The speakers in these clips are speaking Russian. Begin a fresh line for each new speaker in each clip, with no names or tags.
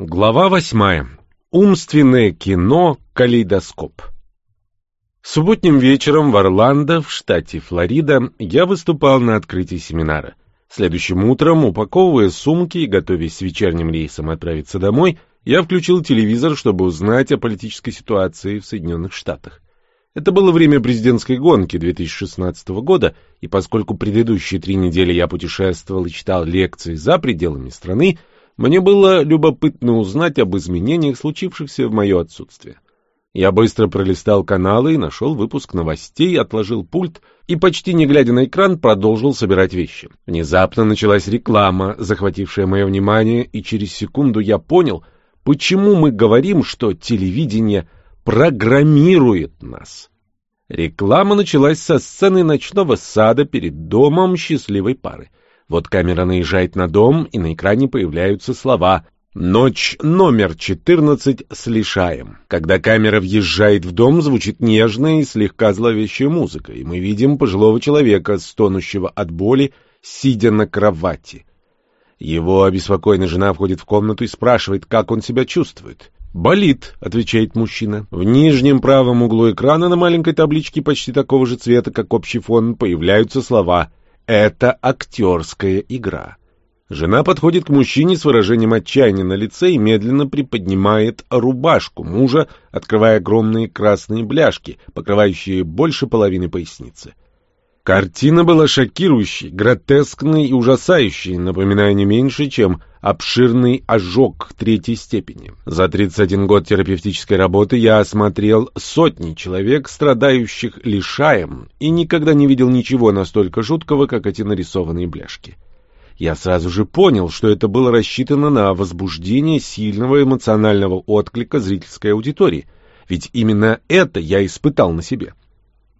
Глава восьмая. Умственное кино «Калейдоскоп». Субботним вечером в Орландо, в штате Флорида, я выступал на открытии семинара. Следующим утром, упаковывая сумки и готовясь с вечерним рейсом отправиться домой, я включил телевизор, чтобы узнать о политической ситуации в Соединенных Штатах. Это было время президентской гонки 2016 года, и поскольку предыдущие три недели я путешествовал и читал лекции за пределами страны, мне было любопытно узнать об изменениях, случившихся в мое отсутствие. Я быстро пролистал каналы и нашел выпуск новостей, отложил пульт и, почти не глядя на экран, продолжил собирать вещи. Внезапно началась реклама, захватившая мое внимание, и через секунду я понял, почему мы говорим, что телевидение программирует нас. Реклама началась со сцены ночного сада перед домом счастливой пары. Вот камера наезжает на дом, и на экране появляются слова «Ночь номер 14 с лишаем». Когда камера въезжает в дом, звучит нежная и слегка зловещая музыка, и мы видим пожилого человека, стонущего от боли, сидя на кровати. Его обеспокоенная жена входит в комнату и спрашивает, как он себя чувствует. «Болит», — отвечает мужчина. В нижнем правом углу экрана на маленькой табличке почти такого же цвета, как общий фон, появляются слова это актерская игра. Жена подходит к мужчине с выражением отчаяния на лице и медленно приподнимает рубашку мужа, открывая огромные красные бляшки, покрывающие больше половины поясницы. Картина была шокирующей, гротескной и ужасающей, напоминая не меньше, чем обширный ожог третьей степени. За 31 год терапевтической работы я осмотрел сотни человек, страдающих лишаем, и никогда не видел ничего настолько жуткого, как эти нарисованные бляшки. Я сразу же понял, что это было рассчитано на возбуждение сильного эмоционального отклика зрительской аудитории, ведь именно это я испытал на себе.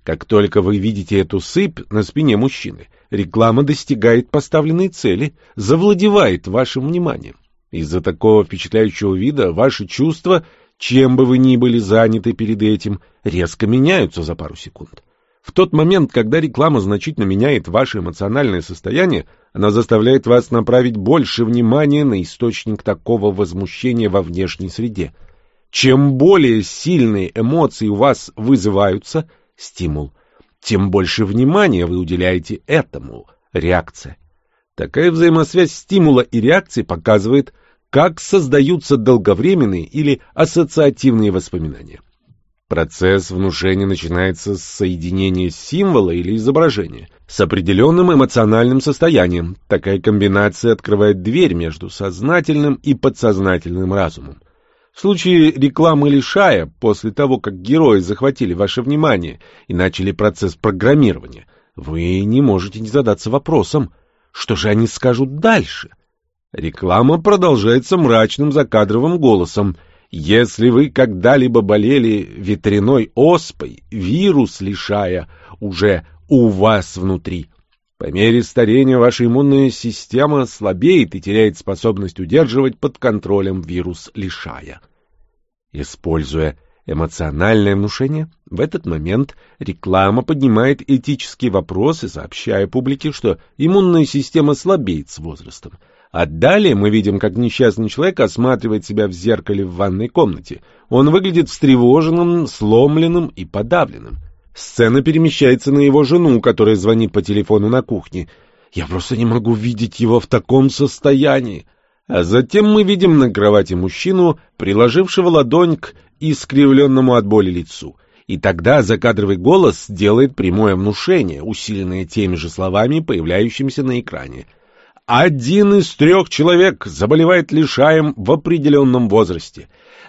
Как только вы видите эту сыпь на спине мужчины, реклама достигает поставленной цели, завладевает вашим вниманием. Из-за такого впечатляющего вида ваши чувства, чем бы вы ни были заняты перед этим, резко меняются за пару секунд. В тот момент, когда реклама значительно меняет ваше эмоциональное состояние, она заставляет вас направить больше внимания на источник такого возмущения во внешней среде. Чем более сильные эмоции у вас вызываются, стимул, тем больше внимания вы уделяете этому, реакция. Такая взаимосвязь стимула и реакции показывает, как создаются долговременные или ассоциативные воспоминания. Процесс внушения начинается с соединения символа или изображения с определенным эмоциональным состоянием. Такая комбинация открывает дверь между сознательным и подсознательным разумом. В случае рекламы лишая, после того, как герои захватили ваше внимание и начали процесс программирования, вы не можете не задаться вопросом, что же они скажут дальше? Реклама продолжается мрачным закадровым голосом. Если вы когда-либо болели ветряной оспой, вирус лишая уже у вас внутри. По мере старения ваша иммунная система слабеет и теряет способность удерживать под контролем вирус лишая. Используя эмоциональное внушение, в этот момент реклама поднимает этические вопросы, сообщая публике, что иммунная система слабеет с возрастом. А далее мы видим, как несчастный человек осматривает себя в зеркале в ванной комнате. Он выглядит встревоженным, сломленным и подавленным. Сцена перемещается на его жену, которая звонит по телефону на кухне. Я просто не могу видеть его в таком состоянии. А затем мы видим на кровати мужчину, приложившего ладонь к искривленному от боли лицу. И тогда закадровый голос делает прямое внушение, усиленное теми же словами, появляющимися на экране. Один из трех человек заболевает лишаем в определенном возрасте.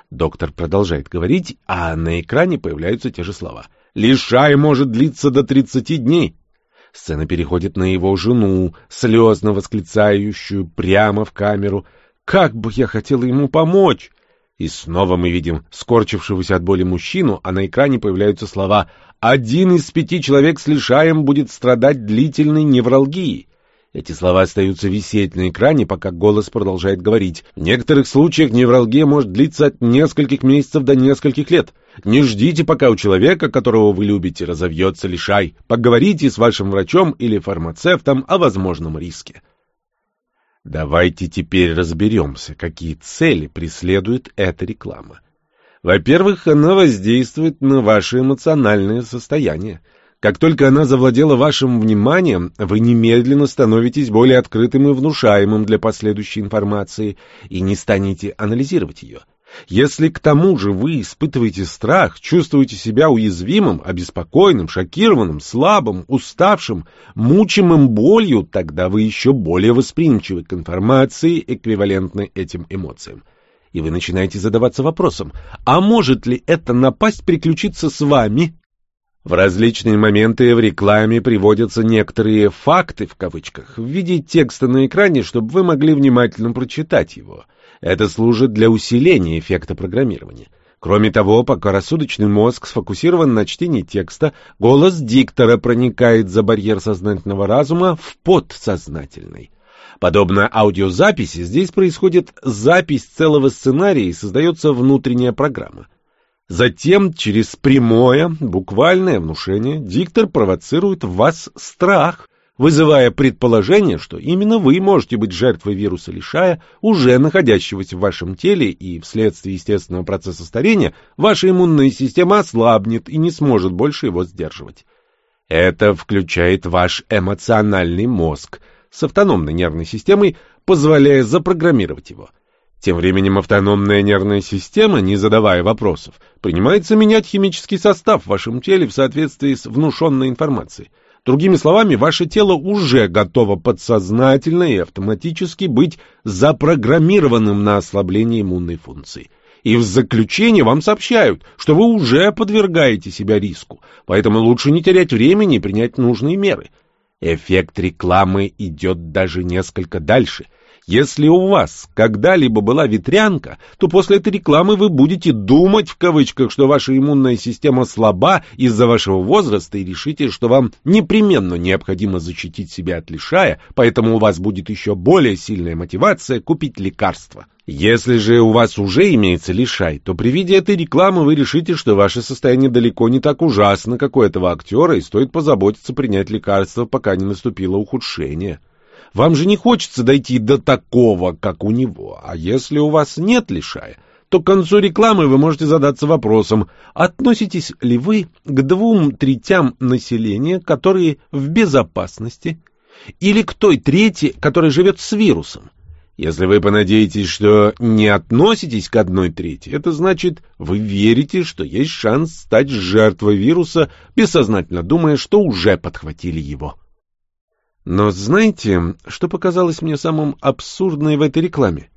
Доктор продолжает говорить, а на экране появляются те же слова — Лишай может длиться до тридцати дней. Сцена переходит на его жену, слезно восклицающую прямо в камеру. «Как бы я хотела ему помочь!» И снова мы видим скорчившегося от боли мужчину, а на экране появляются слова «Один из пяти человек с лишаем будет страдать длительной невралгией». Эти слова остаются висеть на экране, пока голос продолжает говорить. В некоторых случаях невралгия может длиться от нескольких месяцев до нескольких лет. Не ждите, пока у человека, которого вы любите, разовьется лишай. Поговорите с вашим врачом или фармацевтом о возможном риске. Давайте теперь разберемся, какие цели преследует эта реклама. Во-первых, она воздействует на ваше эмоциональное состояние. Как только она завладела вашим вниманием, вы немедленно становитесь более открытым и внушаемым для последующей информации и не станете анализировать ее. Если к тому же вы испытываете страх, чувствуете себя уязвимым, обеспокоенным, шокированным, слабым, уставшим, мучимым болью, тогда вы еще более восприимчивы к информации, эквивалентной этим эмоциям. И вы начинаете задаваться вопросом, а может ли эта напасть приключиться с вами в различные моменты в рекламе приводятся некоторые «факты» в кавычках в виде текста на экране, чтобы вы могли внимательно прочитать его. Это служит для усиления эффекта программирования. Кроме того, пока рассудочный мозг сфокусирован на чтении текста, голос диктора проникает за барьер сознательного разума в подсознательный. Подобно аудиозаписи, здесь происходит запись целого сценария и создается внутренняя программа. Затем, через прямое, буквальное внушение, диктор провоцирует в вас страх, вызывая предположение, что именно вы можете быть жертвой вируса лишая, уже находящегося в вашем теле, и вследствие естественного процесса старения ваша иммунная система ослабнет и не сможет больше его сдерживать. Это включает ваш эмоциональный мозг с автономной нервной системой, позволяя запрограммировать его. Тем временем автономная нервная система, не задавая вопросов, принимается менять химический состав в вашем теле в соответствии с внушенной информацией. Другими словами, ваше тело уже готово подсознательно и автоматически быть запрограммированным на ослабление иммунной функции. И в заключение вам сообщают, что вы уже подвергаете себя риску, поэтому лучше не терять времени и принять нужные меры. Эффект рекламы идет даже несколько дальше – если у вас когда-либо была ветрянка, то после этой рекламы вы будете думать в кавычках, что ваша иммунная система слаба из-за вашего возраста и решите, что вам непременно необходимо защитить себя от лишая, поэтому у вас будет еще более сильная мотивация купить лекарство. Если же у вас уже имеется лишай, то при виде этой рекламы вы решите, что ваше состояние далеко не так ужасно, как у этого актера, и стоит позаботиться принять лекарство, пока не наступило ухудшение. Вам же не хочется дойти до такого, как у него. А если у вас нет лишая, то к концу рекламы вы можете задаться вопросом, относитесь ли вы к двум третям населения, которые в безопасности, или к той трети, которая живет с вирусом. Если вы понадеетесь, что не относитесь к одной трети, это значит, вы верите, что есть шанс стать жертвой вируса, бессознательно думая, что уже подхватили его. Но знаете, что показалось мне самым абсурдной в этой рекламе?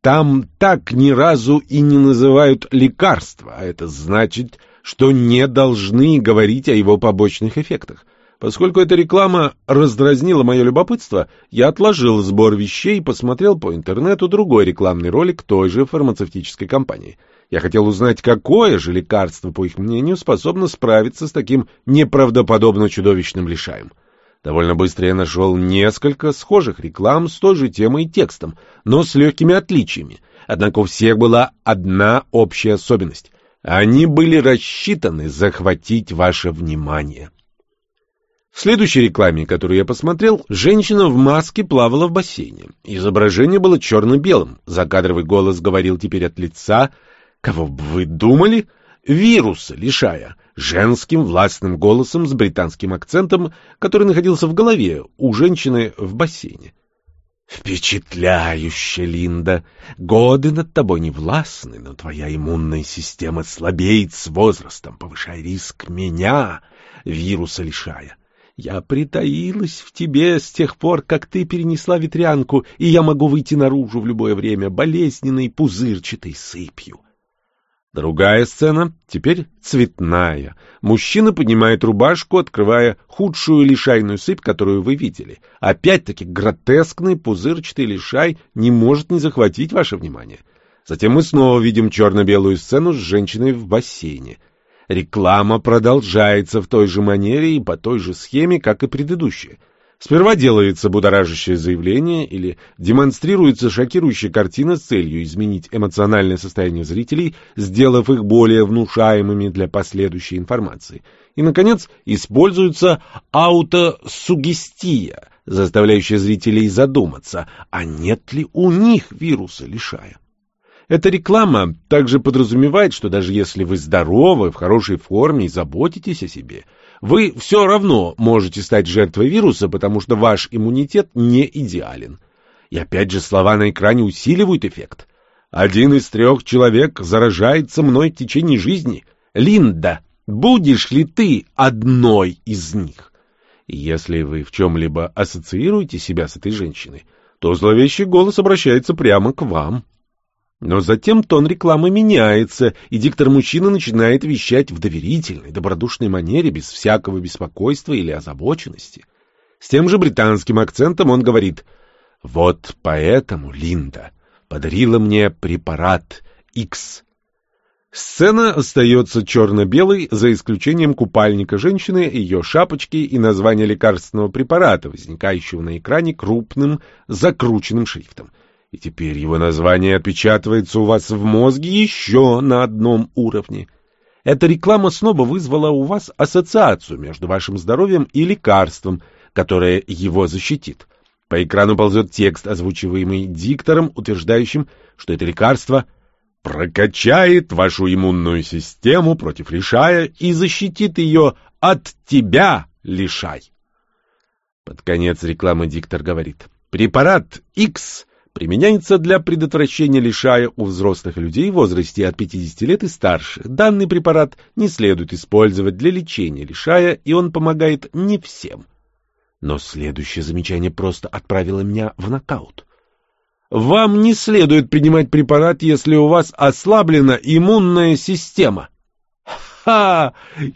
Там так ни разу и не называют лекарства, а это значит, что не должны говорить о его побочных эффектах. Поскольку эта реклама раздразнила мое любопытство, я отложил сбор вещей и посмотрел по интернету другой рекламный ролик той же фармацевтической компании. Я хотел узнать, какое же лекарство, по их мнению, способно справиться с таким неправдоподобно чудовищным лишаем. Довольно быстро я нашел несколько схожих реклам с той же темой и текстом, но с легкими отличиями. Однако у всех была одна общая особенность. Они были рассчитаны захватить ваше внимание. В следующей рекламе, которую я посмотрел, женщина в маске плавала в бассейне. Изображение было черно-белым. Закадровый голос говорил теперь от лица. «Кого бы вы думали?» «Вируса лишая» женским властным голосом с британским акцентом, который находился в голове у женщины в бассейне. «Впечатляюще, Линда! Годы над тобой не властны, но твоя иммунная система слабеет с возрастом, повышая риск меня, вируса лишая. Я притаилась в тебе с тех пор, как ты перенесла ветрянку, и я могу выйти наружу в любое время болезненной пузырчатой сыпью. Другая сцена, теперь цветная. Мужчина поднимает рубашку, открывая худшую лишайную сыпь, которую вы видели. Опять-таки гротескный пузырчатый лишай не может не захватить ваше внимание. Затем мы снова видим черно-белую сцену с женщиной в бассейне. Реклама продолжается в той же манере и по той же схеме, как и предыдущая. Сперва делается будоражащее заявление или демонстрируется шокирующая картина с целью изменить эмоциональное состояние зрителей, сделав их более внушаемыми для последующей информации. И, наконец, используется аутосугестия, заставляющая зрителей задуматься, а нет ли у них вируса лишая. Эта реклама также подразумевает, что даже если вы здоровы, в хорошей форме и заботитесь о себе, вы все равно можете стать жертвой вируса, потому что ваш иммунитет не идеален. И опять же слова на экране усиливают эффект. Один из трех человек заражается мной в течение жизни. Линда, будешь ли ты одной из них? если вы в чем-либо ассоциируете себя с этой женщиной, то зловещий голос обращается прямо к вам. Но затем тон рекламы меняется, и диктор-мужчина начинает вещать в доверительной, добродушной манере, без всякого беспокойства или озабоченности. С тем же британским акцентом он говорит «Вот поэтому Линда подарила мне препарат X». Сцена остается черно-белой, за исключением купальника женщины, ее шапочки и названия лекарственного препарата, возникающего на экране крупным закрученным шрифтом — и теперь его название отпечатывается у вас в мозге еще на одном уровне. Эта реклама снова вызвала у вас ассоциацию между вашим здоровьем и лекарством, которое его защитит. По экрану ползет текст, озвучиваемый диктором, утверждающим, что это лекарство прокачает вашу иммунную систему против лишая и защитит ее от тебя, лишай. Под конец рекламы диктор говорит, препарат X применяется для предотвращения лишая у взрослых людей в возрасте от 50 лет и старше. Данный препарат не следует использовать для лечения лишая, и он помогает не всем. Но следующее замечание просто отправило меня в нокаут. Вам не следует принимать препарат, если у вас ослаблена иммунная система. Ха!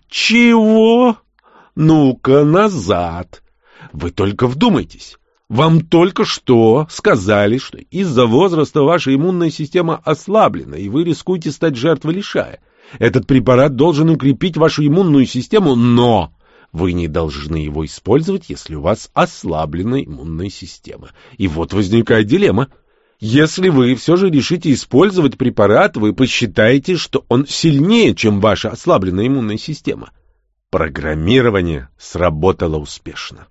Чего? Ну-ка назад. Вы только вдумайтесь. Вам только что сказали, что из-за возраста ваша иммунная система ослаблена, и вы рискуете стать жертвой лишая. Этот препарат должен укрепить вашу иммунную систему, но вы не должны его использовать, если у вас ослаблена иммунная система. И вот возникает дилемма. Если вы все же решите использовать препарат, вы посчитаете, что он сильнее, чем ваша ослабленная иммунная система. Программирование сработало успешно.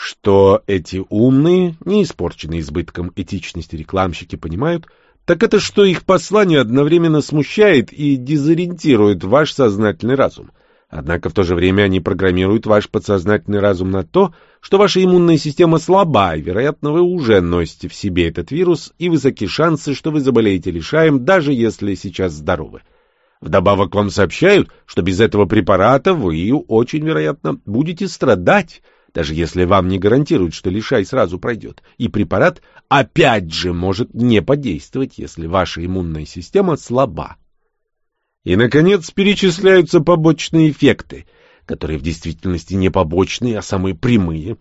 Что эти умные, не испорченные избытком этичности рекламщики понимают, так это что их послание одновременно смущает и дезориентирует ваш сознательный разум. Однако в то же время они программируют ваш подсознательный разум на то, что ваша иммунная система слаба, и, вероятно, вы уже носите в себе этот вирус, и высоки шансы, что вы заболеете лишаем, даже если сейчас здоровы. Вдобавок вам сообщают, что без этого препарата вы очень вероятно будете страдать, даже если вам не гарантируют, что лишай сразу пройдет. И препарат опять же может не подействовать, если ваша иммунная система слаба. И, наконец, перечисляются побочные эффекты, которые в действительности не побочные, а самые прямые.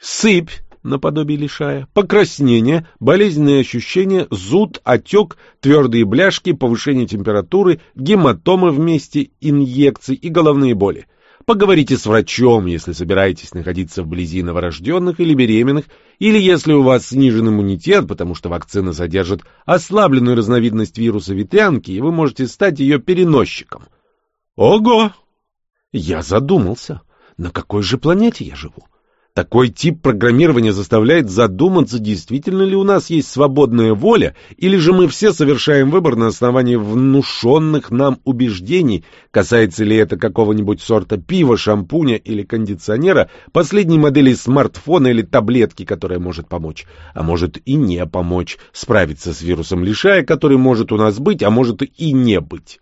Сыпь, наподобие лишая, покраснение, болезненные ощущения, зуд, отек, твердые бляшки, повышение температуры, гематомы вместе инъекций и головные боли. Поговорите с врачом, если собираетесь находиться вблизи новорожденных или беременных, или если у вас снижен иммунитет, потому что вакцина содержит ослабленную разновидность вируса ветрянки, и вы можете стать ее переносчиком. Ого! Я задумался, на какой же планете я живу? Такой тип программирования заставляет задуматься, действительно ли у нас есть свободная воля, или же мы все совершаем выбор на основании внушенных нам убеждений, касается ли это какого-нибудь сорта пива, шампуня или кондиционера, последней модели смартфона или таблетки, которая может помочь, а может и не помочь справиться с вирусом лишая, который может у нас быть, а может и не быть.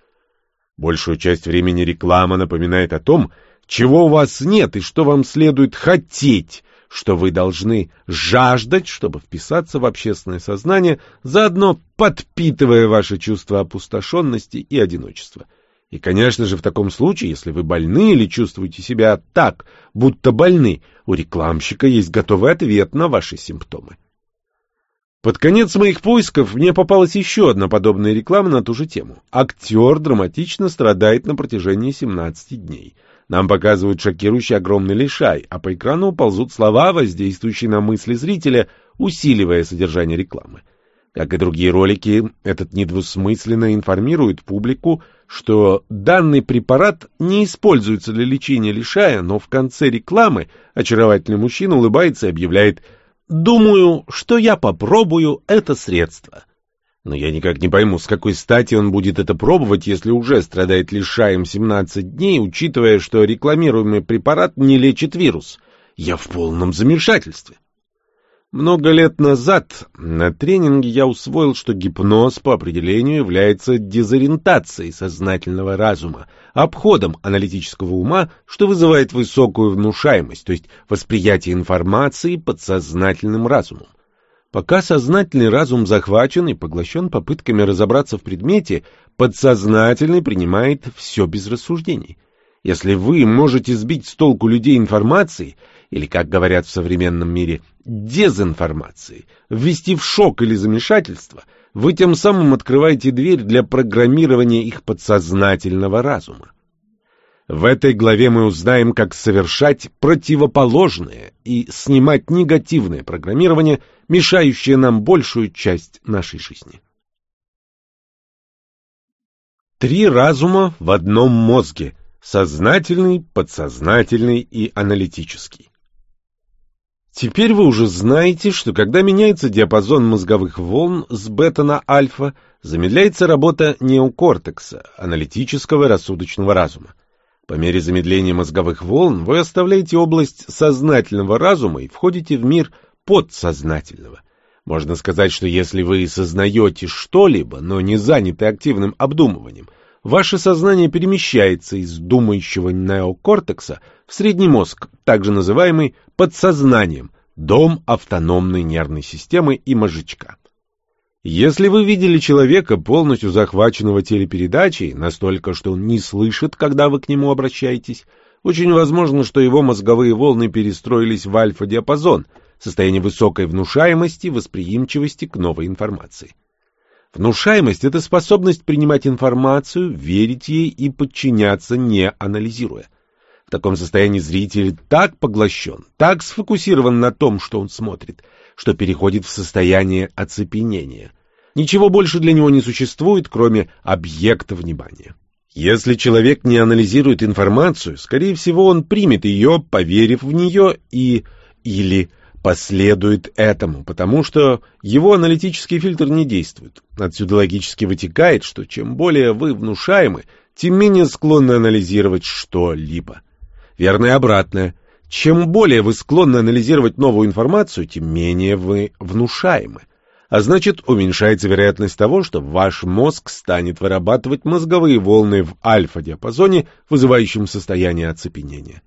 Большую часть времени реклама напоминает о том, чего у вас нет и что вам следует хотеть, что вы должны жаждать, чтобы вписаться в общественное сознание, заодно подпитывая ваше чувство опустошенности и одиночества. И, конечно же, в таком случае, если вы больны или чувствуете себя так, будто больны, у рекламщика есть готовый ответ на ваши симптомы. Под конец моих поисков мне попалась еще одна подобная реклама на ту же тему. Актер драматично страдает на протяжении 17 дней – нам показывают шокирующий огромный лишай, а по экрану ползут слова, воздействующие на мысли зрителя, усиливая содержание рекламы. Как и другие ролики, этот недвусмысленно информирует публику, что данный препарат не используется для лечения лишая, но в конце рекламы очаровательный мужчина улыбается и объявляет «Думаю, что я попробую это средство». Но я никак не пойму, с какой стати он будет это пробовать, если уже страдает лишаем 17 дней, учитывая, что рекламируемый препарат не лечит вирус. Я в полном замешательстве. Много лет назад на тренинге я усвоил, что гипноз по определению является дезориентацией сознательного разума, обходом аналитического ума, что вызывает высокую внушаемость, то есть восприятие информации подсознательным разумом. Пока сознательный разум захвачен и поглощен попытками разобраться в предмете, подсознательный принимает все без рассуждений. Если вы можете сбить с толку людей информацией, или, как говорят в современном мире, дезинформацией, ввести в шок или замешательство, вы тем самым открываете дверь для программирования их подсознательного разума. В этой главе мы узнаем, как совершать противоположное и снимать негативное программирование, мешающее нам большую часть нашей жизни. Три разума в одном мозге – сознательный, подсознательный и аналитический. Теперь вы уже знаете, что когда меняется диапазон мозговых волн с бета на альфа, замедляется работа неокортекса, аналитического рассудочного разума. По мере замедления мозговых волн вы оставляете область сознательного разума и входите в мир подсознательного. Можно сказать, что если вы сознаете что-либо, но не заняты активным обдумыванием, ваше сознание перемещается из думающего неокортекса в средний мозг, также называемый подсознанием, дом автономной нервной системы и мозжечка. Если вы видели человека, полностью захваченного телепередачей, настолько, что он не слышит, когда вы к нему обращаетесь, очень возможно, что его мозговые волны перестроились в альфа-диапазон, состояние высокой внушаемости, восприимчивости к новой информации. Внушаемость – это способность принимать информацию, верить ей и подчиняться, не анализируя. В таком состоянии зритель так поглощен, так сфокусирован на том, что он смотрит – что переходит в состояние оцепенения. Ничего больше для него не существует, кроме объекта внимания. Если человек не анализирует информацию, скорее всего, он примет ее, поверив в нее, и или последует этому, потому что его аналитический фильтр не действует. Отсюда логически вытекает, что чем более вы внушаемы, тем менее склонны анализировать что-либо. Верно и обратное. Чем более вы склонны анализировать новую информацию, тем менее вы внушаемы. А значит, уменьшается вероятность того, что ваш мозг станет вырабатывать мозговые волны в альфа-диапазоне, вызывающем состояние оцепенения.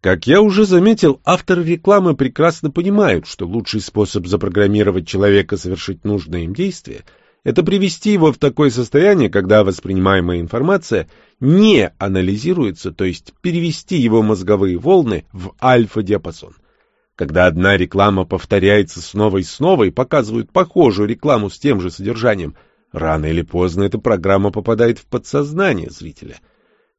Как я уже заметил, авторы рекламы прекрасно понимают, что лучший способ запрограммировать человека совершить нужное им действие – это привести его в такое состояние, когда воспринимаемая информация не анализируется, то есть перевести его мозговые волны в альфа-диапазон. Когда одна реклама повторяется снова и снова и показывают похожую рекламу с тем же содержанием, рано или поздно эта программа попадает в подсознание зрителя.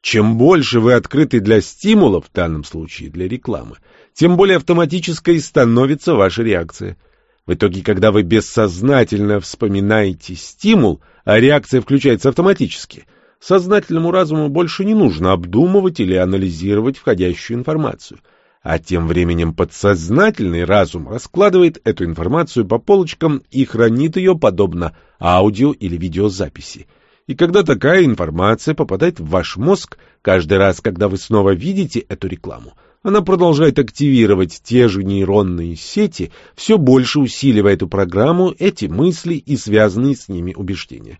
Чем больше вы открыты для стимулов, в данном случае для рекламы, тем более автоматической становится ваша реакция – в итоге, когда вы бессознательно вспоминаете стимул, а реакция включается автоматически, сознательному разуму больше не нужно обдумывать или анализировать входящую информацию. А тем временем подсознательный разум раскладывает эту информацию по полочкам и хранит ее подобно аудио или видеозаписи. И когда такая информация попадает в ваш мозг, каждый раз, когда вы снова видите эту рекламу, она продолжает активировать те же нейронные сети, все больше усиливая эту программу, эти мысли и связанные с ними убеждения.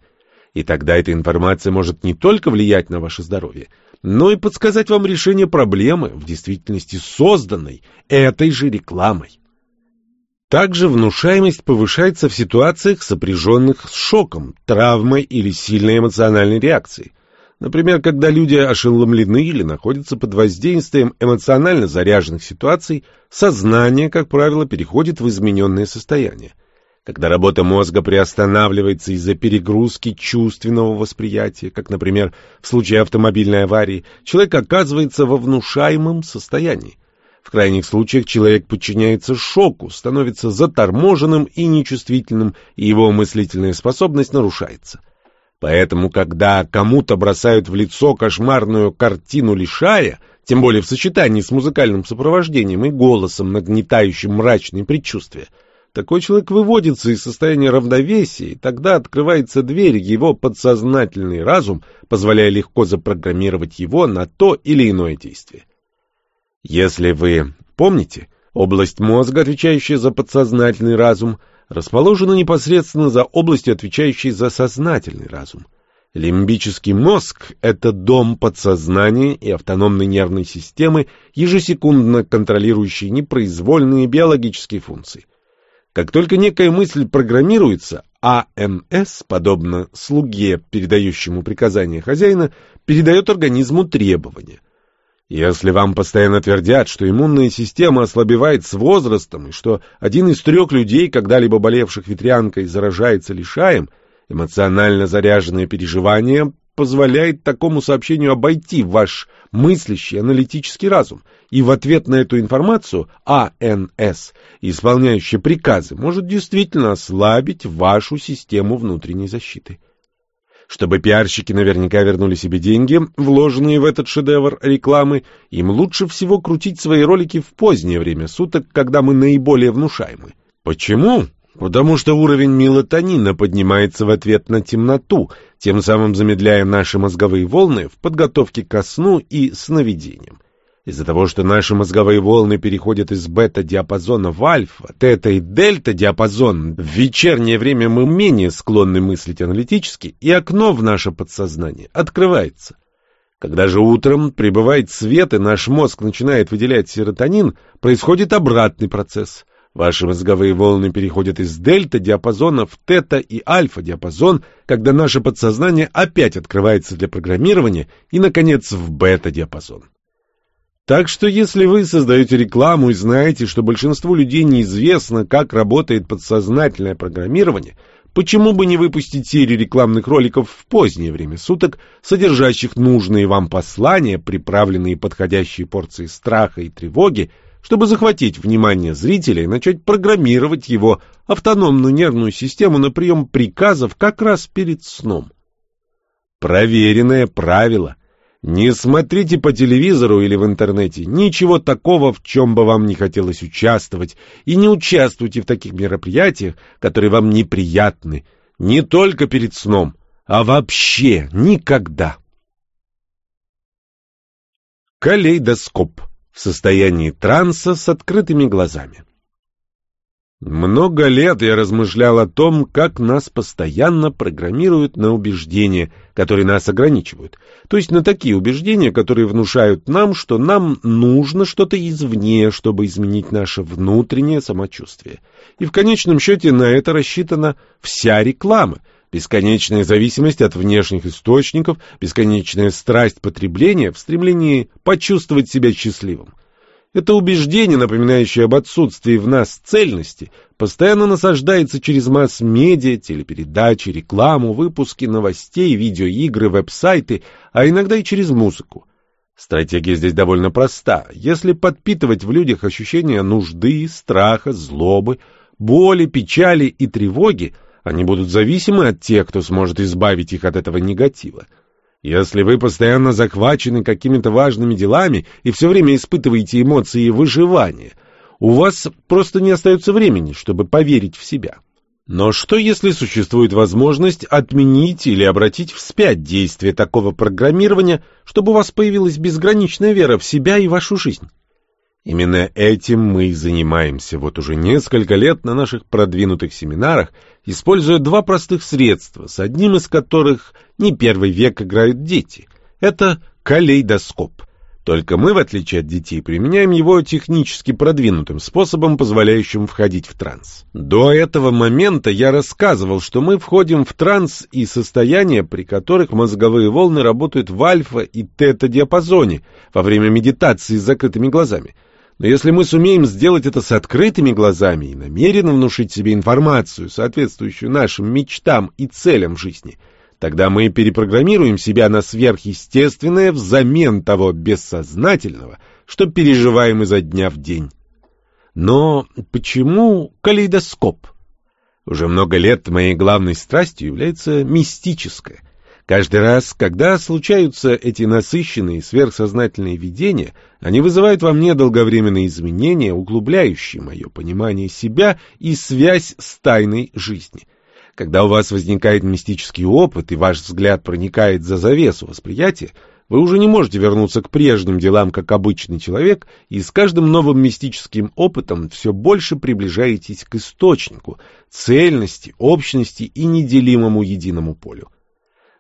И тогда эта информация может не только влиять на ваше здоровье, но и подсказать вам решение проблемы, в действительности созданной этой же рекламой. Также внушаемость повышается в ситуациях, сопряженных с шоком, травмой или сильной эмоциональной реакцией. Например, когда люди ошеломлены или находятся под воздействием эмоционально заряженных ситуаций, сознание, как правило, переходит в измененное состояние. Когда работа мозга приостанавливается из-за перегрузки чувственного восприятия, как, например, в случае автомобильной аварии, человек оказывается во внушаемом состоянии. В крайних случаях человек подчиняется шоку, становится заторможенным и нечувствительным, и его мыслительная способность нарушается. Поэтому, когда кому-то бросают в лицо кошмарную картину лишая, тем более в сочетании с музыкальным сопровождением и голосом, нагнетающим мрачные предчувствия, такой человек выводится из состояния равновесия, и тогда открывается дверь его подсознательный разум, позволяя легко запрограммировать его на то или иное действие. Если вы помните, область мозга, отвечающая за подсознательный разум – расположена непосредственно за областью, отвечающей за сознательный разум. Лимбический мозг – это дом подсознания и автономной нервной системы, ежесекундно контролирующий непроизвольные биологические функции. Как только некая мысль программируется, АМС, подобно слуге, передающему приказания хозяина, передает организму требования – если вам постоянно твердят, что иммунная система ослабевает с возрастом и что один из трех людей, когда-либо болевших ветрянкой, заражается лишаем, эмоционально заряженное переживание позволяет такому сообщению обойти ваш мыслящий аналитический разум, и в ответ на эту информацию АНС, исполняющий приказы, может действительно ослабить вашу систему внутренней защиты. Чтобы пиарщики наверняка вернули себе деньги, вложенные в этот шедевр рекламы, им лучше всего крутить свои ролики в позднее время суток, когда мы наиболее внушаемы. Почему? Потому что уровень мелатонина поднимается в ответ на темноту, тем самым замедляя наши мозговые волны в подготовке ко сну и сновидениям. Из-за того, что наши мозговые волны переходят из бета-диапазона в альфа, тета и дельта-диапазон, в вечернее время мы менее склонны мыслить аналитически, и окно в наше подсознание открывается. Когда же утром прибывает свет и наш мозг начинает выделять серотонин, происходит обратный процесс. Ваши мозговые волны переходят из дельта-диапазона в тета и альфа-диапазон, когда наше подсознание опять открывается для программирования и, наконец, в бета-диапазон. Так что если вы создаете рекламу и знаете, что большинству людей неизвестно, как работает подсознательное программирование, почему бы не выпустить серию рекламных роликов в позднее время суток, содержащих нужные вам послания, приправленные подходящей порцией страха и тревоги, чтобы захватить внимание зрителя и начать программировать его автономную нервную систему на прием приказов как раз перед сном. Проверенное правило – не смотрите по телевизору или в интернете ничего такого, в чем бы вам не хотелось участвовать, и не участвуйте в таких мероприятиях, которые вам неприятны, не только перед сном, а вообще никогда. Калейдоскоп в состоянии транса с открытыми глазами. Много лет я размышлял о том, как нас постоянно программируют на убеждения, которые нас ограничивают. То есть на такие убеждения, которые внушают нам, что нам нужно что-то извне, чтобы изменить наше внутреннее самочувствие. И в конечном счете на это рассчитана вся реклама. Бесконечная зависимость от внешних источников, бесконечная страсть потребления в стремлении почувствовать себя счастливым. Это убеждение, напоминающее об отсутствии в нас цельности, постоянно насаждается через масс-медиа, телепередачи, рекламу, выпуски новостей, видеоигры, веб-сайты, а иногда и через музыку. Стратегия здесь довольно проста. Если подпитывать в людях ощущение нужды, страха, злобы, боли, печали и тревоги, они будут зависимы от тех, кто сможет избавить их от этого негатива. Если вы постоянно захвачены какими-то важными делами и все время испытываете эмоции выживания, у вас просто не остается времени, чтобы поверить в себя. Но что если существует возможность отменить или обратить вспять действие такого программирования, чтобы у вас появилась безграничная вера в себя и вашу жизнь? Именно этим мы и занимаемся вот уже несколько лет на наших продвинутых семинарах, используя два простых средства, с одним из которых не первый век играют дети. Это калейдоскоп. Только мы, в отличие от детей, применяем его технически продвинутым способом, позволяющим входить в транс. До этого момента я рассказывал, что мы входим в транс и состояния, при которых мозговые волны работают в альфа и тета-диапазоне во время медитации с закрытыми глазами. Но если мы сумеем сделать это с открытыми глазами и намеренно внушить себе информацию, соответствующую нашим мечтам и целям в жизни, тогда мы перепрограммируем себя на сверхъестественное взамен того бессознательного, что переживаем изо дня в день. Но почему калейдоскоп? Уже много лет моей главной страстью является мистическое – Каждый раз, когда случаются эти насыщенные сверхсознательные видения, они вызывают во мне долговременные изменения, углубляющие мое понимание себя и связь с тайной жизни. Когда у вас возникает мистический опыт, и ваш взгляд проникает за завесу восприятия, вы уже не можете вернуться к прежним делам, как обычный человек, и с каждым новым мистическим опытом все больше приближаетесь к источнику, цельности, общности и неделимому единому полю.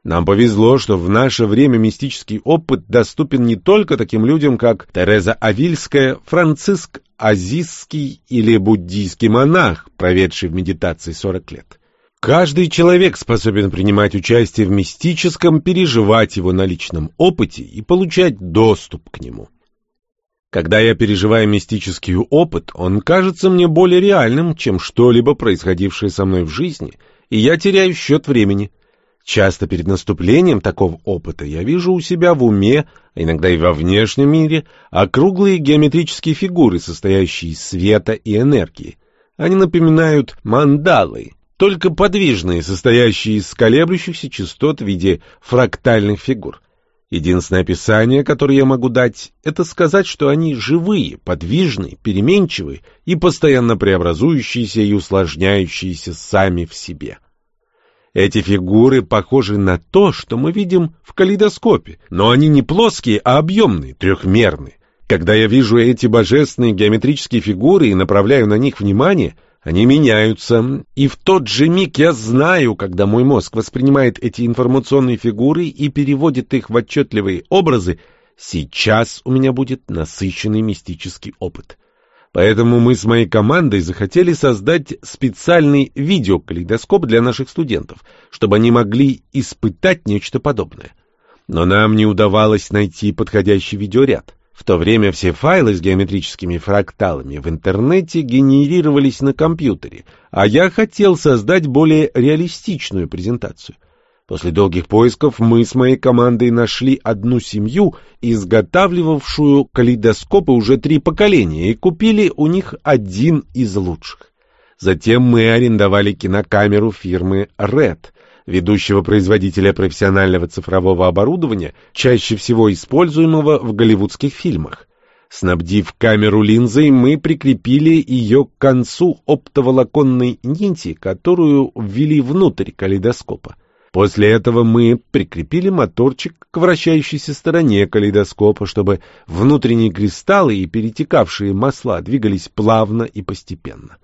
Нам повезло, что в наше время мистический опыт доступен не только таким людям, как Тереза Авильская, Франциск Азизский или буддийский монах, проведший в медитации 40 лет. Каждый человек способен принимать участие в мистическом, переживать его на личном опыте и получать доступ к нему. Когда я переживаю мистический опыт, он кажется мне более реальным, чем что-либо происходившее со мной в жизни, и я теряю счет времени – Часто перед наступлением такого опыта я вижу у себя в уме, а иногда и во внешнем мире, округлые геометрические фигуры, состоящие из света и энергии. Они напоминают мандалы, только подвижные, состоящие из колеблющихся частот в виде фрактальных фигур. Единственное описание, которое я могу дать, это сказать, что они живые, подвижные, переменчивые и постоянно преобразующиеся и усложняющиеся сами в себе. Эти фигуры похожи на то, что мы видим в калейдоскопе, но они не плоские, а объемные, трехмерные. Когда я вижу эти божественные геометрические фигуры и направляю на них внимание, они меняются, и в тот же миг я знаю, когда мой мозг воспринимает эти информационные фигуры и переводит их в отчетливые образы, сейчас у меня будет насыщенный мистический опыт. Поэтому мы с моей командой захотели создать специальный видеокалейдоскоп для наших студентов, чтобы они могли испытать нечто подобное. Но нам не удавалось найти подходящий видеоряд. В то время все файлы с геометрическими фракталами в интернете генерировались на компьютере, а я хотел создать более реалистичную презентацию. После долгих поисков мы с моей командой нашли одну семью, изготавливавшую калейдоскопы уже три поколения, и купили у них один из лучших. Затем мы арендовали кинокамеру фирмы Red, ведущего производителя профессионального цифрового оборудования, чаще всего используемого в голливудских фильмах. Снабдив камеру линзой, мы прикрепили ее к концу оптоволоконной нити, которую ввели внутрь калейдоскопа. После этого мы прикрепили моторчик к вращающейся стороне калейдоскопа, чтобы внутренние кристаллы и перетекавшие масла двигались плавно и постепенно.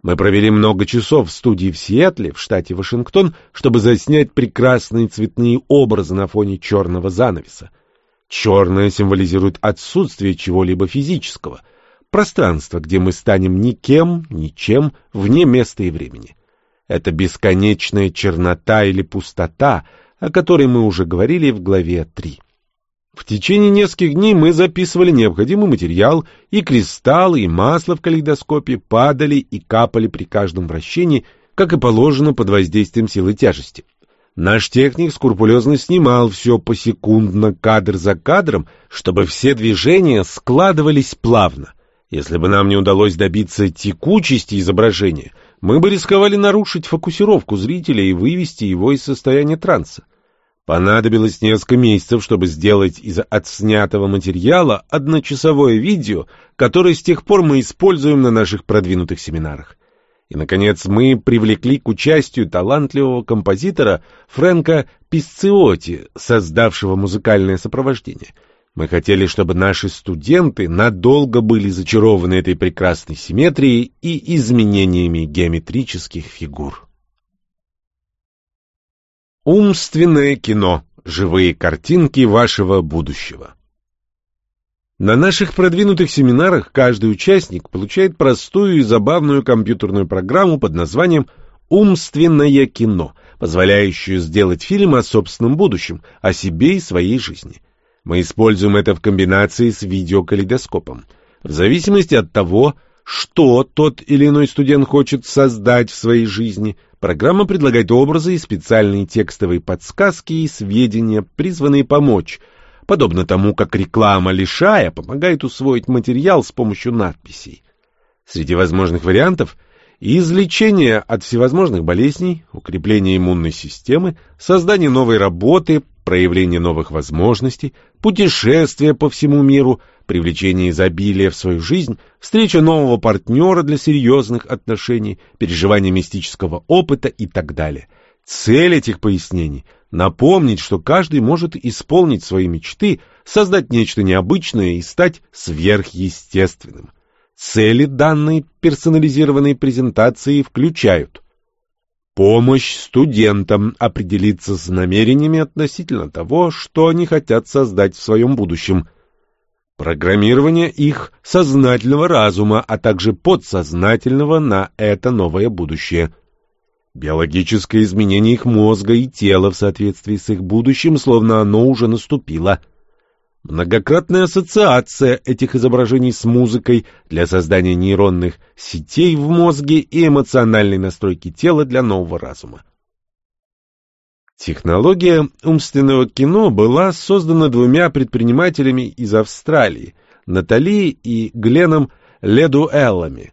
Мы провели много часов в студии в Сиэтле, в штате Вашингтон, чтобы заснять прекрасные цветные образы на фоне черного занавеса. Черное символизирует отсутствие чего-либо физического, пространство, где мы станем никем, ничем, вне места и времени. Это бесконечная чернота или пустота, о которой мы уже говорили в главе 3. В течение нескольких дней мы записывали необходимый материал, и кристаллы, и масло в калейдоскопе падали и капали при каждом вращении, как и положено под воздействием силы тяжести. Наш техник скрупулезно снимал все посекундно, кадр за кадром, чтобы все движения складывались плавно. Если бы нам не удалось добиться текучести изображения — мы бы рисковали нарушить фокусировку зрителя и вывести его из состояния транса. Понадобилось несколько месяцев, чтобы сделать из отснятого материала одночасовое видео, которое с тех пор мы используем на наших продвинутых семинарах. И, наконец, мы привлекли к участию талантливого композитора Фрэнка Писциоти, создавшего музыкальное сопровождение — мы хотели, чтобы наши студенты надолго были зачарованы этой прекрасной симметрией и изменениями геометрических фигур. Умственное кино. Живые картинки вашего будущего. На наших продвинутых семинарах каждый участник получает простую и забавную компьютерную программу под названием «Умственное кино», позволяющую сделать фильм о собственном будущем, о себе и своей жизни. Мы используем это в комбинации с видеокалейдоскопом. В зависимости от того, что тот или иной студент хочет создать в своей жизни, программа предлагает образы и специальные текстовые подсказки и сведения, призванные помочь, подобно тому, как реклама лишая помогает усвоить материал с помощью надписей. Среди возможных вариантов излечение от всевозможных болезней, укрепление иммунной системы, создание новой работы, проявление новых возможностей, путешествия по всему миру, привлечение изобилия в свою жизнь, встреча нового партнера для серьезных отношений, переживание мистического опыта и так далее. Цель этих пояснений – напомнить, что каждый может исполнить свои мечты, создать нечто необычное и стать сверхъестественным. Цели данной персонализированной презентации включают помощь студентам определиться с намерениями относительно того, что они хотят создать в своем будущем, программирование их сознательного разума, а также подсознательного на это новое будущее, биологическое изменение их мозга и тела в соответствии с их будущим, словно оно уже наступило – Многократная ассоциация этих изображений с музыкой для создания нейронных сетей в мозге и эмоциональной настройки тела для нового разума. Технология умственного кино была создана двумя предпринимателями из Австралии, Натали и Гленом Ледуэллами.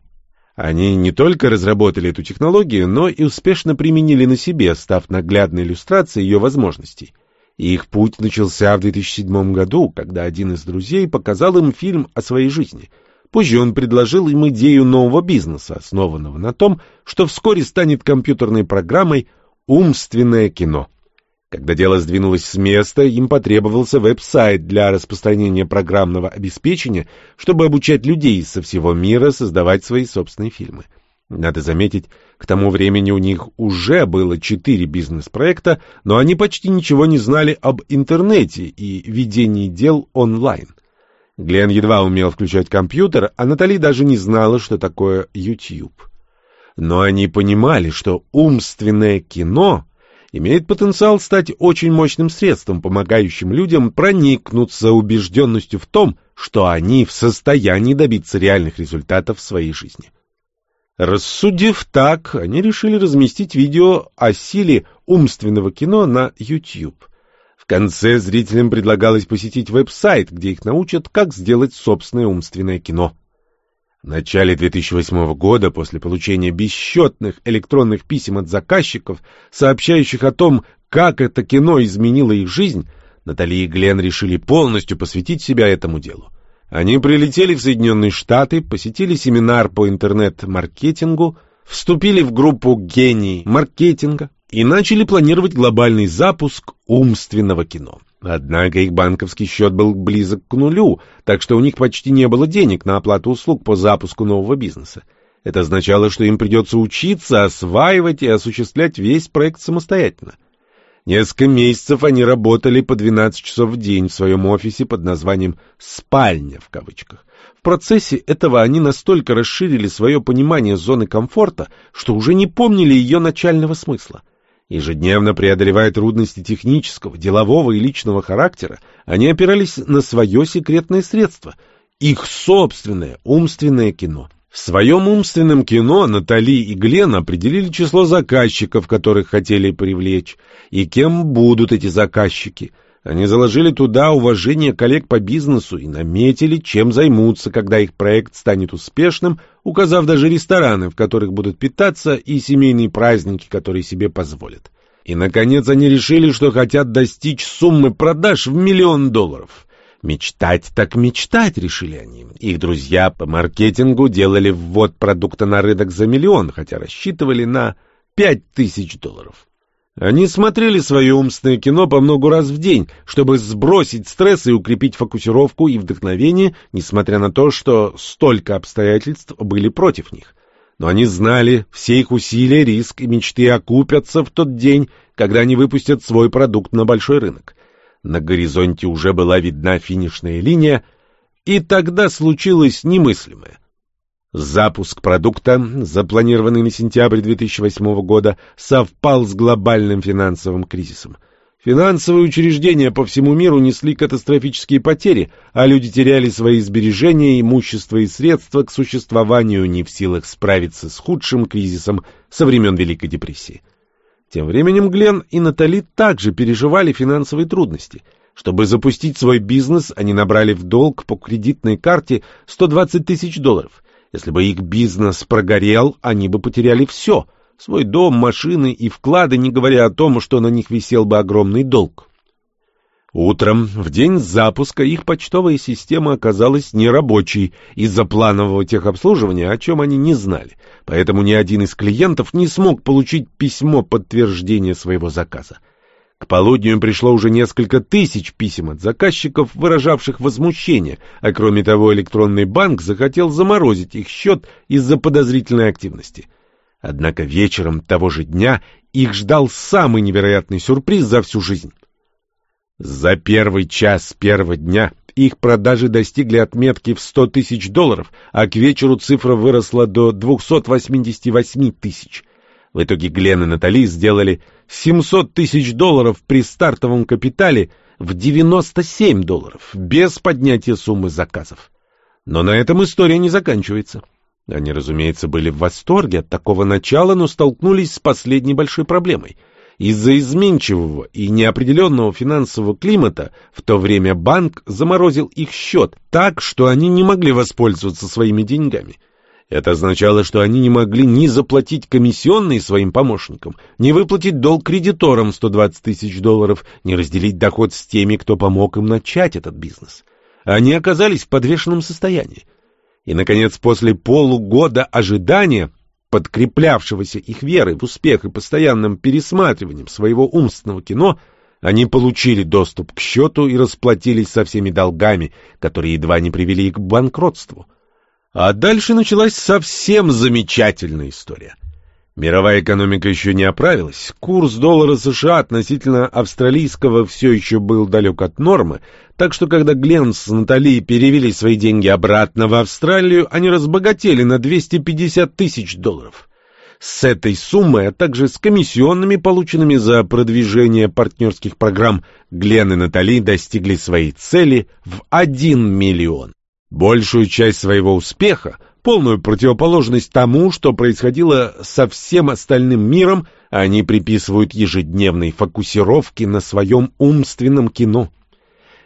Они не только разработали эту технологию, но и успешно применили на себе, став наглядной иллюстрацией ее возможностей их путь начался в 2007 году, когда один из друзей показал им фильм о своей жизни. Позже он предложил им идею нового бизнеса, основанного на том, что вскоре станет компьютерной программой «Умственное кино». Когда дело сдвинулось с места, им потребовался веб-сайт для распространения программного обеспечения, чтобы обучать людей со всего мира создавать свои собственные фильмы. Надо заметить, к тому времени у них уже было четыре бизнес-проекта, но они почти ничего не знали об интернете и ведении дел онлайн. Глен едва умел включать компьютер, а Натали даже не знала, что такое YouTube. Но они понимали, что умственное кино имеет потенциал стать очень мощным средством, помогающим людям проникнуться убежденностью в том, что они в состоянии добиться реальных результатов в своей жизни. Рассудив так, они решили разместить видео о силе умственного кино на YouTube. В конце зрителям предлагалось посетить веб-сайт, где их научат, как сделать собственное умственное кино. В начале 2008 года, после получения бесчетных электронных писем от заказчиков, сообщающих о том, как это кино изменило их жизнь, Натали и Глен решили полностью посвятить себя этому делу. Они прилетели в Соединенные Штаты, посетили семинар по интернет-маркетингу, вступили в группу «Гений маркетинга» и начали планировать глобальный запуск умственного кино. Однако их банковский счет был близок к нулю, так что у них почти не было денег на оплату услуг по запуску нового бизнеса. Это означало, что им придется учиться, осваивать и осуществлять весь проект самостоятельно. Несколько месяцев они работали по 12 часов в день в своем офисе под названием «спальня» в кавычках. В процессе этого они настолько расширили свое понимание зоны комфорта, что уже не помнили ее начального смысла. Ежедневно преодолевая трудности технического, делового и личного характера, они опирались на свое секретное средство — их собственное умственное кино — в своем умственном кино Натали и Глен определили число заказчиков, которых хотели привлечь, и кем будут эти заказчики. Они заложили туда уважение коллег по бизнесу и наметили, чем займутся, когда их проект станет успешным, указав даже рестораны, в которых будут питаться, и семейные праздники, которые себе позволят. И, наконец, они решили, что хотят достичь суммы продаж в миллион долларов — Мечтать так мечтать, решили они. Их друзья по маркетингу делали ввод продукта на рынок за миллион, хотя рассчитывали на пять тысяч долларов. Они смотрели свое умственное кино по много раз в день, чтобы сбросить стресс и укрепить фокусировку и вдохновение, несмотря на то, что столько обстоятельств были против них. Но они знали, все их усилия, риск и мечты окупятся в тот день, когда они выпустят свой продукт на большой рынок. На горизонте уже была видна финишная линия, и тогда случилось немыслимое. Запуск продукта, запланированный на сентябрь 2008 года, совпал с глобальным финансовым кризисом. Финансовые учреждения по всему миру несли катастрофические потери, а люди теряли свои сбережения, имущество и средства к существованию не в силах справиться с худшим кризисом со времен Великой депрессии. Тем временем Глен и Натали также переживали финансовые трудности. Чтобы запустить свой бизнес, они набрали в долг по кредитной карте 120 тысяч долларов. Если бы их бизнес прогорел, они бы потеряли все — свой дом, машины и вклады, не говоря о том, что на них висел бы огромный долг. Утром, в день запуска, их почтовая система оказалась нерабочей из-за планового техобслуживания, о чем они не знали, поэтому ни один из клиентов не смог получить письмо подтверждения своего заказа. К полудню пришло уже несколько тысяч писем от заказчиков, выражавших возмущение, а кроме того электронный банк захотел заморозить их счет из-за подозрительной активности. Однако вечером того же дня их ждал самый невероятный сюрприз за всю жизнь. За первый час первого дня их продажи достигли отметки в 100 тысяч долларов, а к вечеру цифра выросла до 288 тысяч. В итоге Глен и Натали сделали 700 тысяч долларов при стартовом капитале в 97 долларов, без поднятия суммы заказов. Но на этом история не заканчивается. Они, разумеется, были в восторге от такого начала, но столкнулись с последней большой проблемой — из-за изменчивого и неопределенного финансового климата в то время банк заморозил их счет так, что они не могли воспользоваться своими деньгами. Это означало, что они не могли ни заплатить комиссионные своим помощникам, ни выплатить долг кредиторам 120 тысяч долларов, ни разделить доход с теми, кто помог им начать этот бизнес. Они оказались в подвешенном состоянии. И, наконец, после полугода ожидания подкреплявшегося их верой в успех и постоянным пересматриванием своего умственного кино, они получили доступ к счету и расплатились со всеми долгами, которые едва не привели их к банкротству. А дальше началась совсем замечательная история. Мировая экономика еще не оправилась, курс доллара США относительно австралийского все еще был далек от нормы, так что когда Гленн с Натали перевели свои деньги обратно в Австралию, они разбогатели на 250 тысяч долларов. С этой суммой, а также с комиссионными, полученными за продвижение партнерских программ, Гленн и Натали достигли своей цели в 1 миллион. Большую часть своего успеха полную противоположность тому, что происходило со всем остальным миром, они приписывают ежедневной фокусировке на своем умственном кино.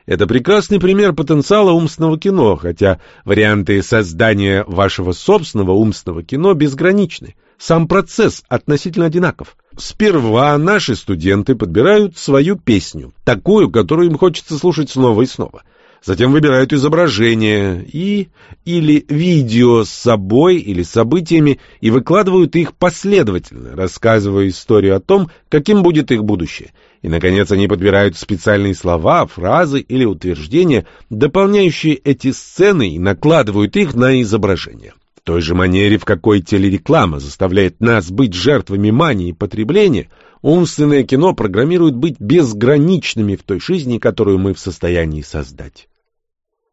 Это прекрасный пример потенциала умственного кино, хотя варианты создания вашего собственного умственного кино безграничны. Сам процесс относительно одинаков. Сперва наши студенты подбирают свою песню, такую, которую им хочется слушать снова и снова – Затем выбирают изображение и или видео с собой или событиями и выкладывают их последовательно, рассказывая историю о том, каким будет их будущее. И, наконец, они подбирают специальные слова, фразы или утверждения, дополняющие эти сцены и накладывают их на изображение. В той же манере, в какой телереклама заставляет нас быть жертвами мании потребления, умственное кино программирует быть безграничными в той жизни, которую мы в состоянии создать.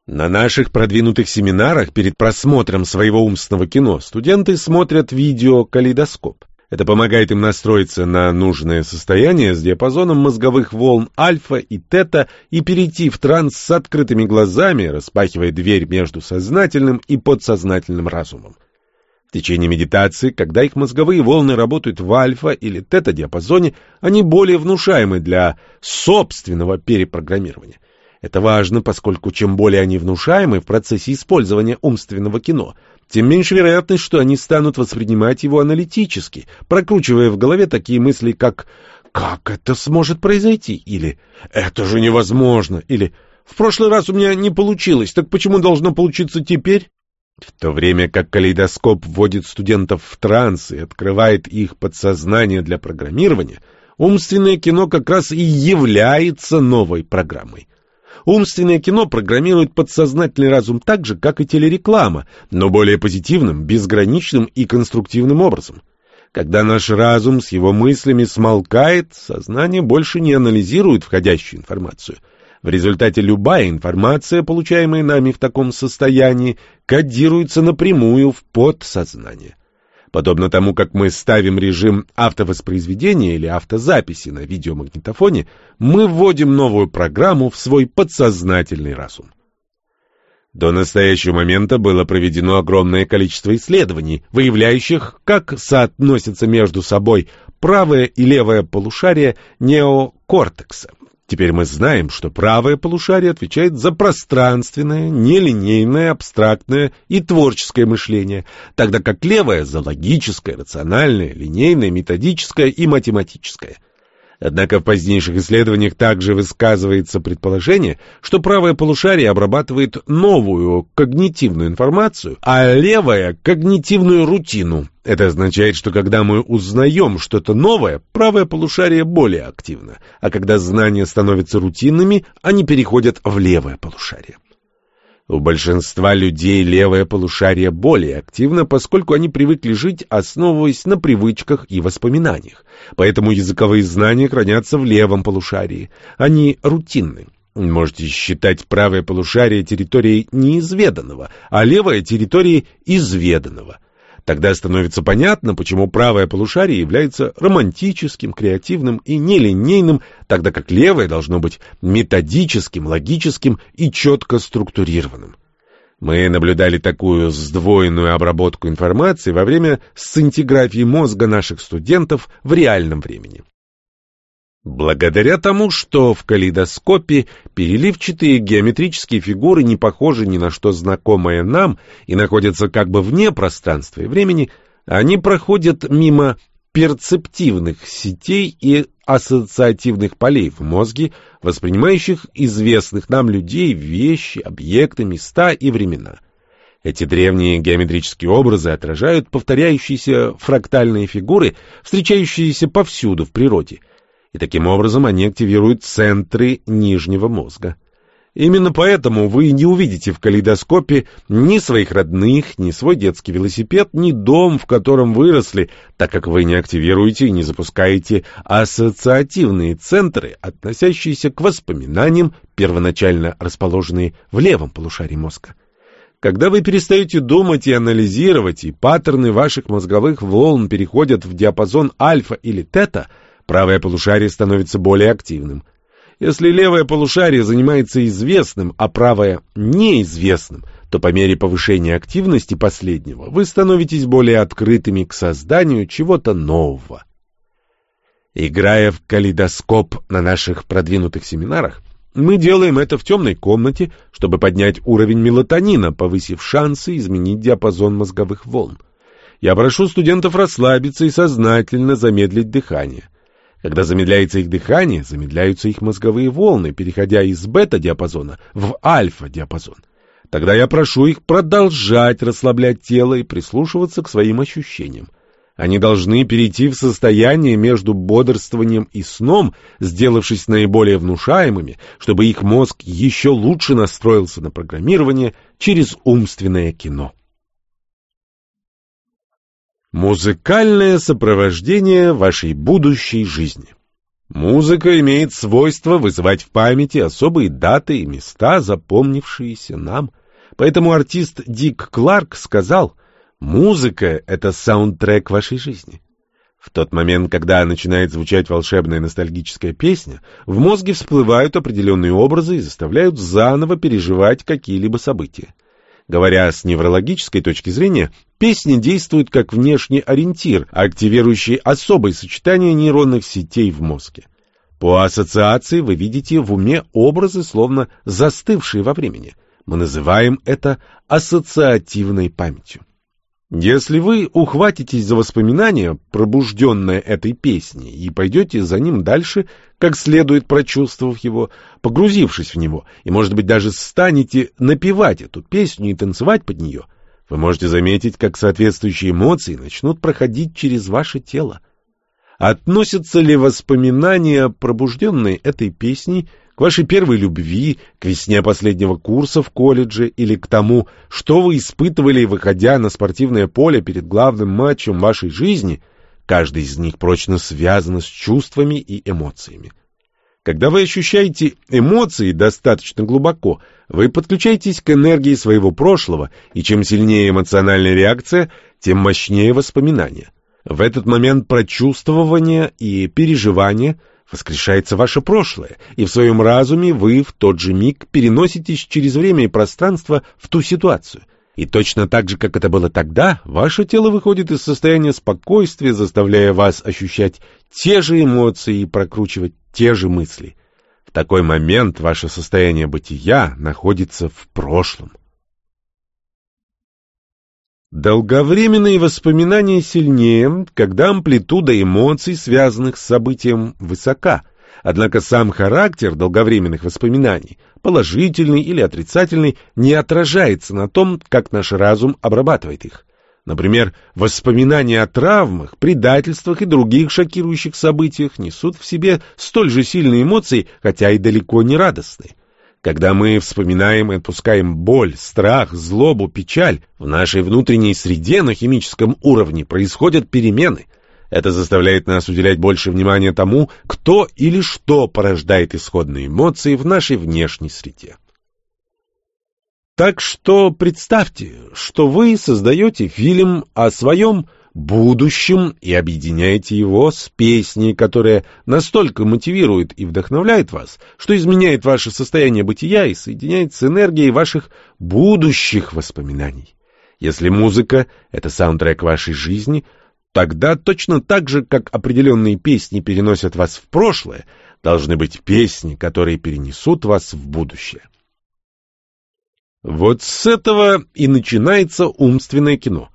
На наших продвинутых семинарах перед просмотром своего умственного кино студенты смотрят видео «Калейдоскоп». Это помогает им настроиться на нужное состояние с диапазоном мозговых волн альфа и тета и перейти в транс с открытыми глазами, распахивая дверь между сознательным и подсознательным разумом. В течение медитации, когда их мозговые волны работают в альфа или тета-диапазоне, они более внушаемы для собственного перепрограммирования. Это важно, поскольку чем более они внушаемы в процессе использования умственного кино, тем меньше вероятность, что они станут воспринимать его аналитически, прокручивая в голове такие мысли, как «Как это сможет произойти?» или «Это же невозможно!» или «В прошлый раз у меня не получилось, так почему должно получиться теперь?» В то время как калейдоскоп вводит студентов в транс и открывает их подсознание для программирования, умственное кино как раз и является новой программой. Умственное кино программирует подсознательный разум так же, как и телереклама, но более позитивным, безграничным и конструктивным образом. Когда наш разум с его мыслями смолкает, сознание больше не анализирует входящую информацию. В результате любая информация, получаемая нами в таком состоянии, кодируется напрямую в подсознание. Подобно тому, как мы ставим режим автовоспроизведения или автозаписи на видеомагнитофоне, мы вводим новую программу в свой подсознательный разум. До настоящего момента было проведено огромное количество исследований, выявляющих, как соотносятся между собой правое и левое полушарие неокортекса. Теперь мы знаем, что правое полушарие отвечает за пространственное, нелинейное, абстрактное и творческое мышление, тогда как левое — за логическое, рациональное, линейное, методическое и математическое. Однако в позднейших исследованиях также высказывается предположение, что правое полушарие обрабатывает новую когнитивную информацию, а левое — когнитивную рутину. Это означает, что когда мы узнаем что-то новое, правое полушарие более активно, а когда знания становятся рутинными, они переходят в левое полушарие. У большинства людей левое полушарие более активно, поскольку они привыкли жить, основываясь на привычках и воспоминаниях. Поэтому языковые знания хранятся в левом полушарии. Они рутинны. Можете считать правое полушарие территорией неизведанного, а левое — территорией изведанного. Тогда становится понятно, почему правое полушарие является романтическим, креативным и нелинейным, тогда как левое должно быть методическим, логическим и четко структурированным. Мы наблюдали такую сдвоенную обработку информации во время сцинтиграфии мозга наших студентов в реальном времени. Благодаря тому, что в калейдоскопе переливчатые геометрические фигуры не похожи ни на что знакомое нам и находятся как бы вне пространства и времени, они проходят мимо перцептивных сетей и ассоциативных полей в мозге, воспринимающих известных нам людей, вещи, объекты, места и времена. Эти древние геометрические образы отражают повторяющиеся фрактальные фигуры, встречающиеся повсюду в природе – и таким образом они активируют центры нижнего мозга. Именно поэтому вы не увидите в калейдоскопе ни своих родных, ни свой детский велосипед, ни дом, в котором выросли, так как вы не активируете и не запускаете ассоциативные центры, относящиеся к воспоминаниям, первоначально расположенные в левом полушарии мозга. Когда вы перестаете думать и анализировать, и паттерны ваших мозговых волн переходят в диапазон альфа или тета – правое полушарие становится более активным. Если левое полушарие занимается известным, а правое – неизвестным, то по мере повышения активности последнего вы становитесь более открытыми к созданию чего-то нового. Играя в калейдоскоп на наших продвинутых семинарах, мы делаем это в темной комнате, чтобы поднять уровень мелатонина, повысив шансы изменить диапазон мозговых волн. Я прошу студентов расслабиться и сознательно замедлить дыхание. Когда замедляется их дыхание, замедляются их мозговые волны, переходя из бета-диапазона в альфа-диапазон. Тогда я прошу их продолжать расслаблять тело и прислушиваться к своим ощущениям. Они должны перейти в состояние между бодрствованием и сном, сделавшись наиболее внушаемыми, чтобы их мозг еще лучше настроился на программирование через умственное кино. Музыкальное сопровождение вашей будущей жизни. Музыка имеет свойство вызывать в памяти особые даты и места, запомнившиеся нам. Поэтому артист Дик Кларк сказал, «Музыка — это саундтрек вашей жизни». В тот момент, когда начинает звучать волшебная ностальгическая песня, в мозге всплывают определенные образы и заставляют заново переживать какие-либо события. Говоря с неврологической точки зрения, песни действуют как внешний ориентир, активирующий особое сочетание нейронных сетей в мозге. По ассоциации вы видите в уме образы, словно застывшие во времени. Мы называем это ассоциативной памятью. Если вы ухватитесь за воспоминание, пробужденное этой песней, и пойдете за ним дальше, как следует прочувствовав его, погрузившись в него, и, может быть, даже станете напевать эту песню и танцевать под нее, вы можете заметить, как соответствующие эмоции начнут проходить через ваше тело. Относятся ли воспоминания, пробужденные этой песней, к вашей первой любви, к весне последнего курса в колледже или к тому, что вы испытывали, выходя на спортивное поле перед главным матчем вашей жизни, каждый из них прочно связан с чувствами и эмоциями. Когда вы ощущаете эмоции достаточно глубоко, вы подключаетесь к энергии своего прошлого, и чем сильнее эмоциональная реакция, тем мощнее воспоминания. В этот момент прочувствования и переживания – воскрешается ваше прошлое, и в своем разуме вы в тот же миг переноситесь через время и пространство в ту ситуацию. И точно так же, как это было тогда, ваше тело выходит из состояния спокойствия, заставляя вас ощущать те же эмоции и прокручивать те же мысли. В такой момент ваше состояние бытия находится в прошлом. Долговременные воспоминания сильнее, когда амплитуда эмоций, связанных с событием, высока. Однако сам характер долговременных воспоминаний, положительный или отрицательный, не отражается на том, как наш разум обрабатывает их. Например, воспоминания о травмах, предательствах и других шокирующих событиях несут в себе столь же сильные эмоции, хотя и далеко не радостные. Когда мы вспоминаем и отпускаем боль, страх, злобу, печаль, в нашей внутренней среде на химическом уровне происходят перемены. Это заставляет нас уделять больше внимания тому, кто или что порождает исходные эмоции в нашей внешней среде. Так что представьте, что вы создаете фильм о своем будущем и объединяете его с песней, которая настолько мотивирует и вдохновляет вас, что изменяет ваше состояние бытия и соединяет с энергией ваших будущих воспоминаний. Если музыка — это саундтрек вашей жизни, тогда точно так же, как определенные песни переносят вас в прошлое, должны быть песни, которые перенесут вас в будущее. Вот с этого и начинается умственное кино.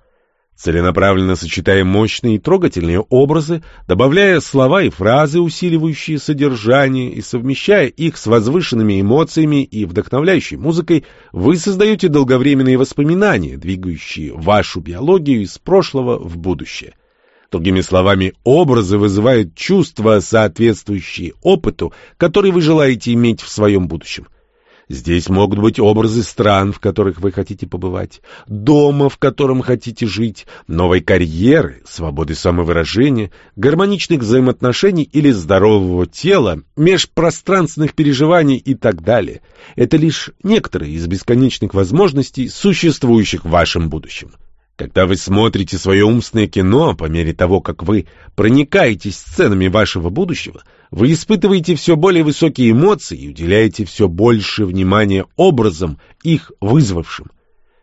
Целенаправленно сочетая мощные и трогательные образы, добавляя слова и фразы, усиливающие содержание, и совмещая их с возвышенными эмоциями и вдохновляющей музыкой, вы создаете долговременные воспоминания, двигающие вашу биологию из прошлого в будущее. Другими словами, образы вызывают чувства, соответствующие опыту, который вы желаете иметь в своем будущем. Здесь могут быть образы стран, в которых вы хотите побывать, дома, в котором хотите жить, новой карьеры, свободы самовыражения, гармоничных взаимоотношений или здорового тела, межпространственных переживаний и так далее. Это лишь некоторые из бесконечных возможностей, существующих в вашем будущем. Когда вы смотрите свое умственное кино, по мере того, как вы проникаетесь сценами вашего будущего, вы испытываете все более высокие эмоции и уделяете все больше внимания образам, их вызвавшим.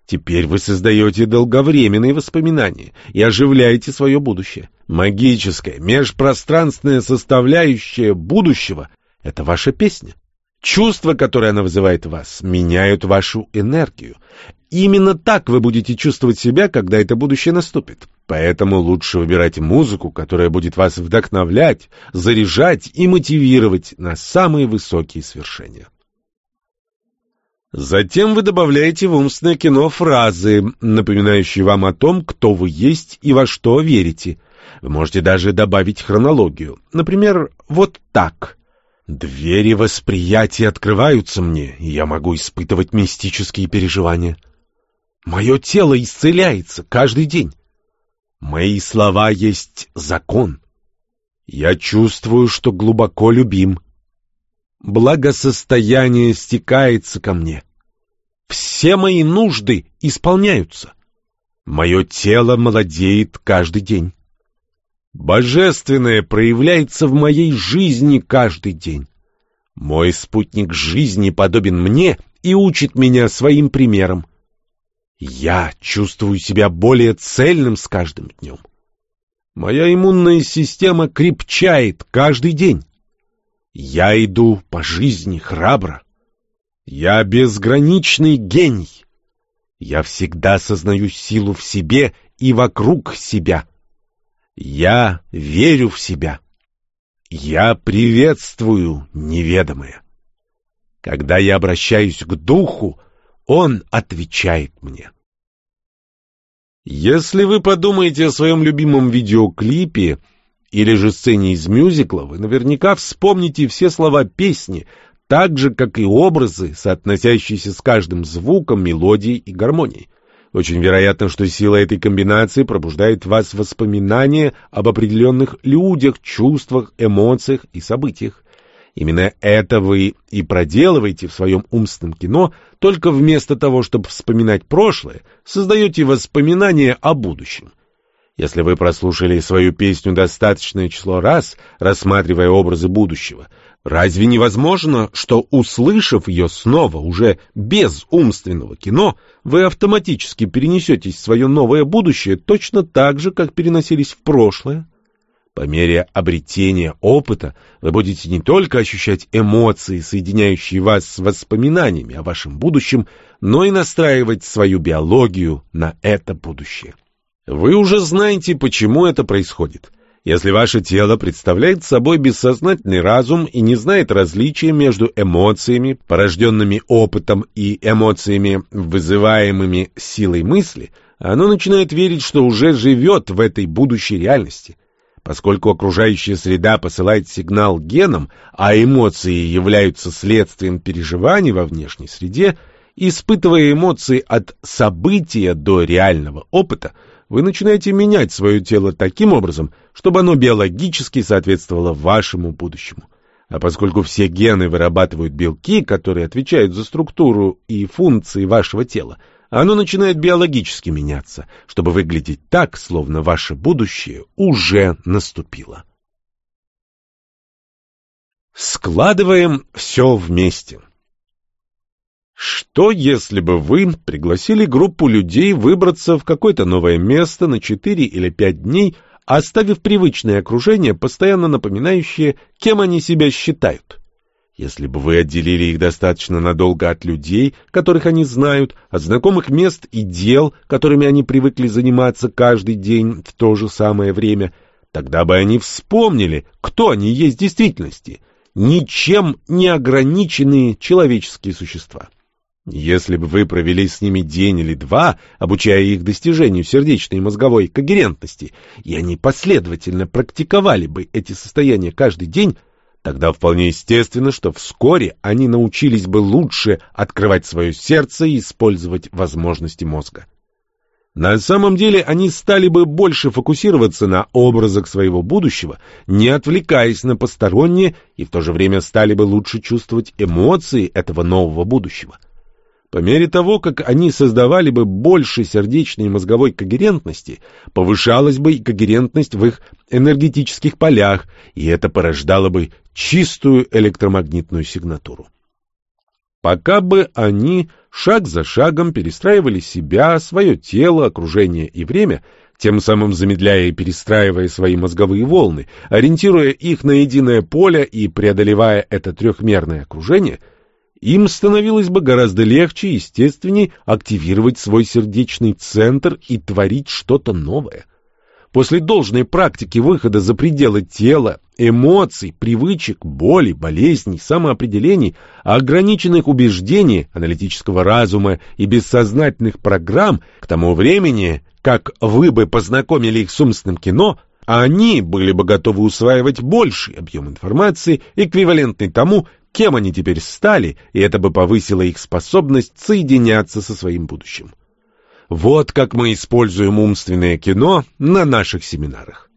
Теперь вы создаете долговременные воспоминания и оживляете свое будущее. Магическая, межпространственная составляющая будущего — это ваша песня. Чувства, которые она вызывает в вас, меняют вашу энергию. Именно так вы будете чувствовать себя, когда это будущее наступит. Поэтому лучше выбирать музыку, которая будет вас вдохновлять, заряжать и мотивировать на самые высокие свершения. Затем вы добавляете в умственное кино фразы, напоминающие вам о том, кто вы есть и во что верите. Вы можете даже добавить хронологию. Например, вот так. Двери восприятия открываются мне, и я могу испытывать мистические переживания. Мое тело исцеляется каждый день. Мои слова есть закон. Я чувствую, что глубоко любим. Благосостояние стекается ко мне. Все мои нужды исполняются. Мое тело молодеет каждый день. Божественное проявляется в моей жизни каждый день. Мой спутник жизни подобен мне и учит меня своим примером. Я чувствую себя более цельным с каждым днем. Моя иммунная система крепчает каждый день. Я иду по жизни храбро. Я безграничный гений. Я всегда сознаю силу в себе и вокруг себя. Я верю в себя. Я приветствую неведомое. Когда я обращаюсь к духу, он отвечает мне. Если вы подумаете о своем любимом видеоклипе или же сцене из мюзикла, вы наверняка вспомните все слова песни, так же, как и образы, соотносящиеся с каждым звуком, мелодией и гармонией. Очень вероятно, что сила этой комбинации пробуждает в вас воспоминания об определенных людях, чувствах, эмоциях и событиях. Именно это вы и проделываете в своем умственном кино, только вместо того, чтобы вспоминать прошлое, создаете воспоминания о будущем. Если вы прослушали свою песню достаточное число раз, рассматривая образы будущего, разве невозможно, что, услышав ее снова, уже без умственного кино, вы автоматически перенесетесь в свое новое будущее точно так же, как переносились в прошлое? По мере обретения опыта вы будете не только ощущать эмоции, соединяющие вас с воспоминаниями о вашем будущем, но и настраивать свою биологию на это будущее. Вы уже знаете, почему это происходит. Если ваше тело представляет собой бессознательный разум и не знает различия между эмоциями, порожденными опытом, и эмоциями, вызываемыми силой мысли, оно начинает верить, что уже живет в этой будущей реальности. Поскольку окружающая среда посылает сигнал генам, а эмоции являются следствием переживаний во внешней среде, испытывая эмоции от события до реального опыта – вы начинаете менять свое тело таким образом, чтобы оно биологически соответствовало вашему будущему. А поскольку все гены вырабатывают белки, которые отвечают за структуру и функции вашего тела, оно начинает биологически меняться, чтобы выглядеть так, словно ваше будущее уже наступило. Складываем все вместе. Что, если бы вы пригласили группу людей выбраться в какое-то новое место на 4 или 5 дней, оставив привычное окружение, постоянно напоминающее, кем они себя считают? Если бы вы отделили их достаточно надолго от людей, которых они знают, от знакомых мест и дел, которыми они привыкли заниматься каждый день в то же самое время, тогда бы они вспомнили, кто они есть в действительности, ничем не ограниченные человеческие существа. Если бы вы провели с ними день или два, обучая их достижению сердечной и мозговой когерентности, и они последовательно практиковали бы эти состояния каждый день, тогда вполне естественно, что вскоре они научились бы лучше открывать свое сердце и использовать возможности мозга. На самом деле они стали бы больше фокусироваться на образах своего будущего, не отвлекаясь на посторонние, и в то же время стали бы лучше чувствовать эмоции этого нового будущего. По мере того, как они создавали бы больше сердечной и мозговой когерентности, повышалась бы и когерентность в их энергетических полях, и это порождало бы чистую электромагнитную сигнатуру. Пока бы они шаг за шагом перестраивали себя, свое тело, окружение и время, тем самым замедляя и перестраивая свои мозговые волны, ориентируя их на единое поле и преодолевая это трехмерное окружение – им становилось бы гораздо легче и естественнее активировать свой сердечный центр и творить что-то новое. После должной практики выхода за пределы тела, эмоций, привычек, боли, болезней, самоопределений, ограниченных убеждений, аналитического разума и бессознательных программ, к тому времени, как вы бы познакомили их с умственным кино, они были бы готовы усваивать больший объем информации, эквивалентный тому, кем они теперь стали, и это бы повысило их способность соединяться со своим будущим. Вот как мы используем умственное кино на наших семинарах.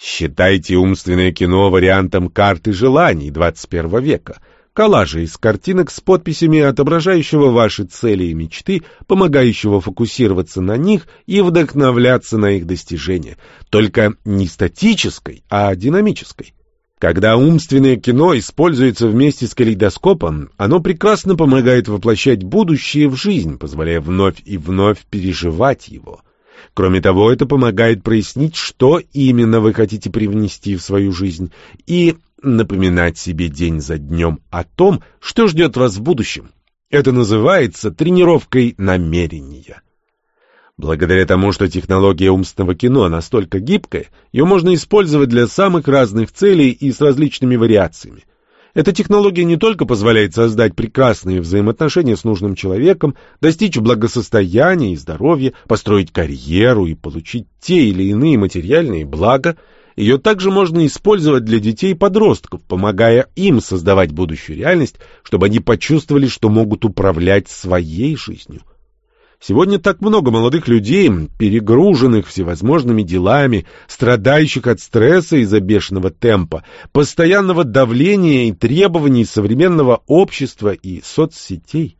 Считайте умственное кино вариантом карты желаний 21 века, коллажа из картинок с подписями, отображающего ваши цели и мечты, помогающего фокусироваться на них и вдохновляться на их достижения, только не статической, а динамической. Когда умственное кино используется вместе с калейдоскопом, оно прекрасно помогает воплощать будущее в жизнь, позволяя вновь и вновь переживать его. Кроме того, это помогает прояснить, что именно вы хотите привнести в свою жизнь, и напоминать себе день за днем о том, что ждет вас в будущем. Это называется тренировкой намерения. Благодаря тому, что технология умственного кино настолько гибкая, ее можно использовать для самых разных целей и с различными вариациями. Эта технология не только позволяет создать прекрасные взаимоотношения с нужным человеком, достичь благосостояния и здоровья, построить карьеру и получить те или иные материальные блага, ее также можно использовать для детей и подростков, помогая им создавать будущую реальность, чтобы они почувствовали, что могут управлять своей жизнью. Сегодня так много молодых людей, перегруженных всевозможными делами, страдающих от стресса из-за бешеного темпа, постоянного давления и требований современного общества и соцсетей.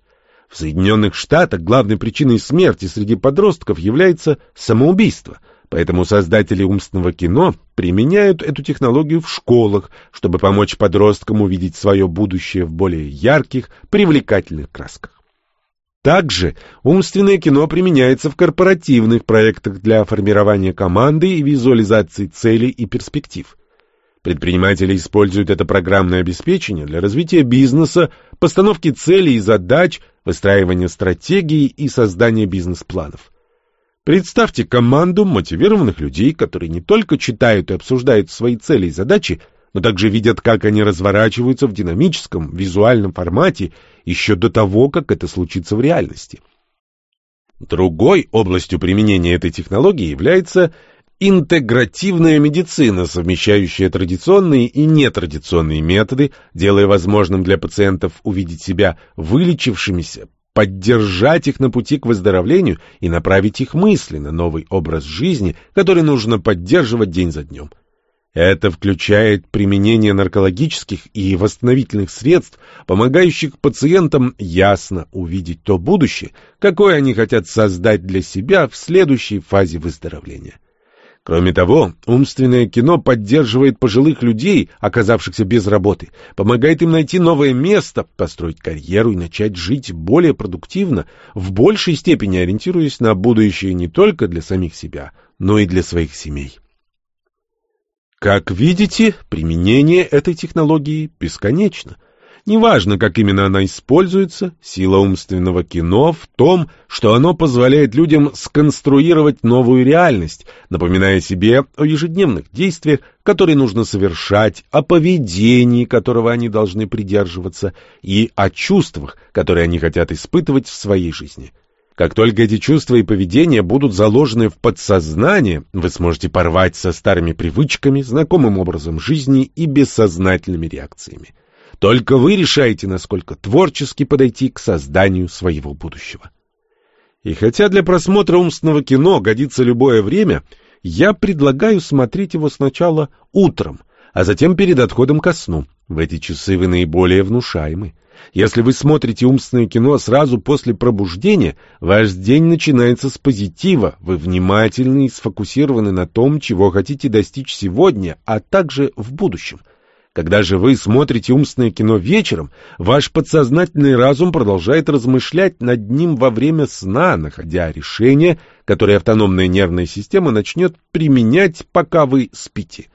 В Соединенных Штатах главной причиной смерти среди подростков является самоубийство, поэтому создатели умственного кино применяют эту технологию в школах, чтобы помочь подросткам увидеть свое будущее в более ярких, привлекательных красках. Также умственное кино применяется в корпоративных проектах для формирования команды и визуализации целей и перспектив. Предприниматели используют это программное обеспечение для развития бизнеса, постановки целей и задач, выстраивания стратегий и создания бизнес-планов. Представьте команду мотивированных людей, которые не только читают и обсуждают свои цели и задачи, но также видят, как они разворачиваются в динамическом, визуальном формате еще до того, как это случится в реальности. Другой областью применения этой технологии является интегративная медицина, совмещающая традиционные и нетрадиционные методы, делая возможным для пациентов увидеть себя вылечившимися, поддержать их на пути к выздоровлению и направить их мысли на новый образ жизни, который нужно поддерживать день за днем. Это включает применение наркологических и восстановительных средств, помогающих пациентам ясно увидеть то будущее, какое они хотят создать для себя в следующей фазе выздоровления. Кроме того, умственное кино поддерживает пожилых людей, оказавшихся без работы, помогает им найти новое место, построить карьеру и начать жить более продуктивно, в большей степени ориентируясь на будущее не только для самих себя, но и для своих семей. Как видите, применение этой технологии бесконечно. Неважно, как именно она используется, сила умственного кино в том, что оно позволяет людям сконструировать новую реальность, напоминая себе о ежедневных действиях, которые нужно совершать, о поведении, которого они должны придерживаться, и о чувствах, которые они хотят испытывать в своей жизни. Как только эти чувства и поведение будут заложены в подсознание, вы сможете порвать со старыми привычками, знакомым образом жизни и бессознательными реакциями. Только вы решаете, насколько творчески подойти к созданию своего будущего. И хотя для просмотра умственного кино годится любое время, я предлагаю смотреть его сначала утром, а затем перед отходом ко сну. В эти часы вы наиболее внушаемы. Если вы смотрите умственное кино сразу после пробуждения, ваш день начинается с позитива, вы внимательны и сфокусированы на том, чего хотите достичь сегодня, а также в будущем. Когда же вы смотрите умственное кино вечером, ваш подсознательный разум продолжает размышлять над ним во время сна, находя решение, которое автономная нервная система начнет применять, пока вы спите.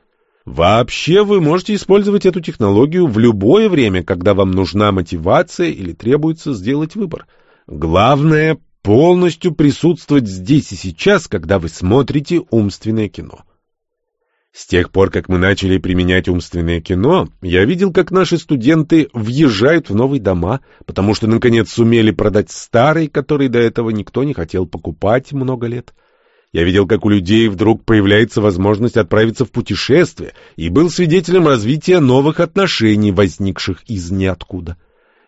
Вообще вы можете использовать эту технологию в любое время, когда вам нужна мотивация или требуется сделать выбор. Главное — полностью присутствовать здесь и сейчас, когда вы смотрите умственное кино. С тех пор, как мы начали применять умственное кино, я видел, как наши студенты въезжают в новые дома, потому что, наконец, сумели продать старый, который до этого никто не хотел покупать много лет. Я видел, как у людей вдруг появляется возможность отправиться в путешествие, и был свидетелем развития новых отношений, возникших из ниоткуда.